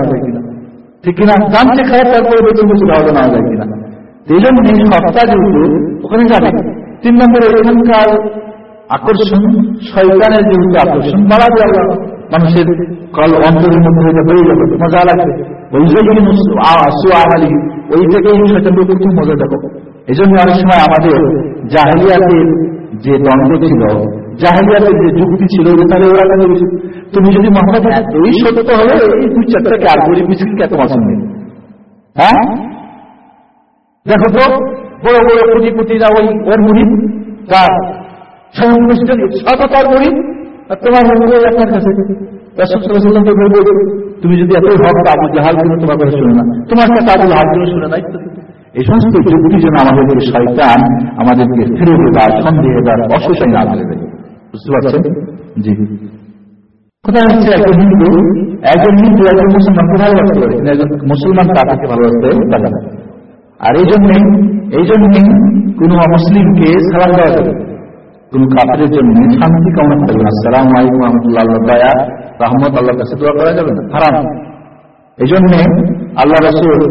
হয়ে ঠিক কিনা? জানতে খায় তারপরে বেছে বেছে ভালো নেওয়া যায় কিনা। যেহেতু ওখানে যাবে, তিন নম্বরে এখানকার আকর্ষণ, শয়তানের যেহেতু আকর্ষণ, বাড়া যাবে মানুষের কল অন্তরের মধ্যে হয়ে হয়ে যাবে মজা লাগবে। ওই থেকেই শয়তানকে খুব মজা দেখো এই জন্য অনেক সময় আমাদের জাহেলিয়াতের যে দ্বন্দ্ব ছিল জাহেলিয়াতের যে যুক্তি ছিল তাহলে ওরা কেন তুমি যদি মোহাম্মদ এতই সত্য হলে এই দুই চারটাকে আর গরিব মিছিলকে এত পছন্দ? নেই হ্যাঁ? দেখো তো, বড় বড় কোটি ওই ওর মুড়ি তার সংশ্লিষ্ট শত তার মুড়ি আর তোমার মনে আপনার কাছে। তুমি যদি এত হক আবু জাহালগুলো তোমার কথা শুনে না। তোমার কাছে আবু জাহালগুলো শুনে নাই এই সমস্ত যুক্তি যেন আমাদেরকে শয়তান আমাদেরকে ফিরে দেবার সন্দেহ দেবার অসুসাই না ফেলে দেবে। বুঝতে পারছেন? জি। কোথায় হচ্ছে একজন হিন্দু একজন হিন্দু, একজন মুসলমানকে ভালোবাসতে পারে একজন মুসলমান তাকে ভালোবাসতে? পারে আর এই জন্যে এই জন্যে কোন অমুসলিমকে সালাম দেওয়া যাবে কোন কাপড়ের জন্য শান্তি কামনা করবে না। সালাম আলাইকুম রহমতুল্লাহ আল্লাহ রহমত আল্লাহর কাছে দোয়া করা যাবে না। হারাম। এই জন্যে আল্লাহ রসুল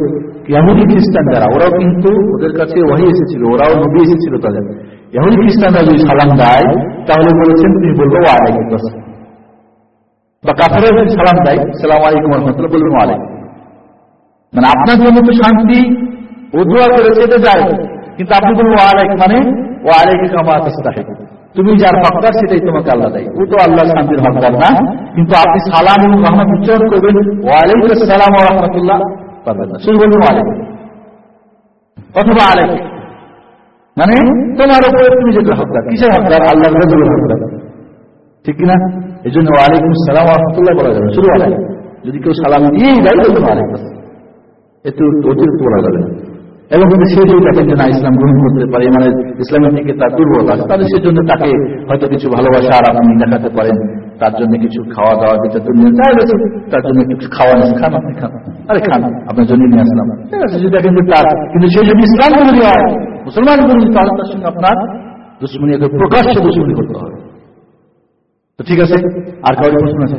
ইয়াহুদি খ্রিস্টান যারা, ওরাও কিন্তু ওদের কাছে ওয়াহি এসেছিল, ওরাও নবী এসেছিল তাদের। ইয়াহুদি খ্রিস্টানরা যদি সালাম দেয়, তাহলে বলেছেন তুমি বলব আসসালাম। বা কাফেরা যদি সালাম দেয়, সালাম আলাইকুম রহমতুল্লাহ বলবেন ওয়ালাইকুম মানে আপনার জন্য তো শান্তি দোয়া করেছে এটা যায়। কিন্তু আপনি বলব আলাইক মানে ও আলাইক কামা তাস্তাহিক তুমি যার হকদার সেটাই তোমাকে আল্লাহ দেয়। ও তো আল্লাহ শান্তির হকদার না। কিন্তু আপনি সালাম এবং রহমত উচ্চারণ করবেন ও আলাইক সালাম ও রহমতুল্লাহ পারবেন না। শুধু বলবেন আলাইক অথবা আলাইক মানে তোমার উপরে তুমি যেটা হকদার কিসের হকদার আল্লাহ হকদার ঠিক কিনা? এই জন্য ওয়ালাইকুম সালাম রহমতুল্লাহ বলা যাবে শুধু আলাইক যদি কেউ সালাম দিয়েই দেয় তাহলে আলাইক এতে অতিরিক্ত বলা যাবে না। এবং যদি সে যদি দেখেন যে না ইসলাম গ্রহণ করতে পারে মানে ইসলামের দিকে তার দুর্বলতা আছে, তাহলে সেজন্য তাকে হয়তো কিছু ভালোবাসা আর আপনি দেখাতে পারেন। তার জন্য কিছু খাওয়া দাওয়া গেছে তার জন্য একটু খাওয়া নিয়ে খান আপনি, খান। আরে খান, আপনার জন্য নিয়ে আসলাম। ঠিক আছে দেখেন যে তার কিন্তু সে যদি ইসলাম বিরোধী হয় মুসলমান বিরোধী তাহলে তার সঙ্গে আপনার দুশ্মনী প্রকাশ্য দুশ্মনী করতে হবে। তো ঠিক আছে, আর কাউকে প্রশ্ন আছে?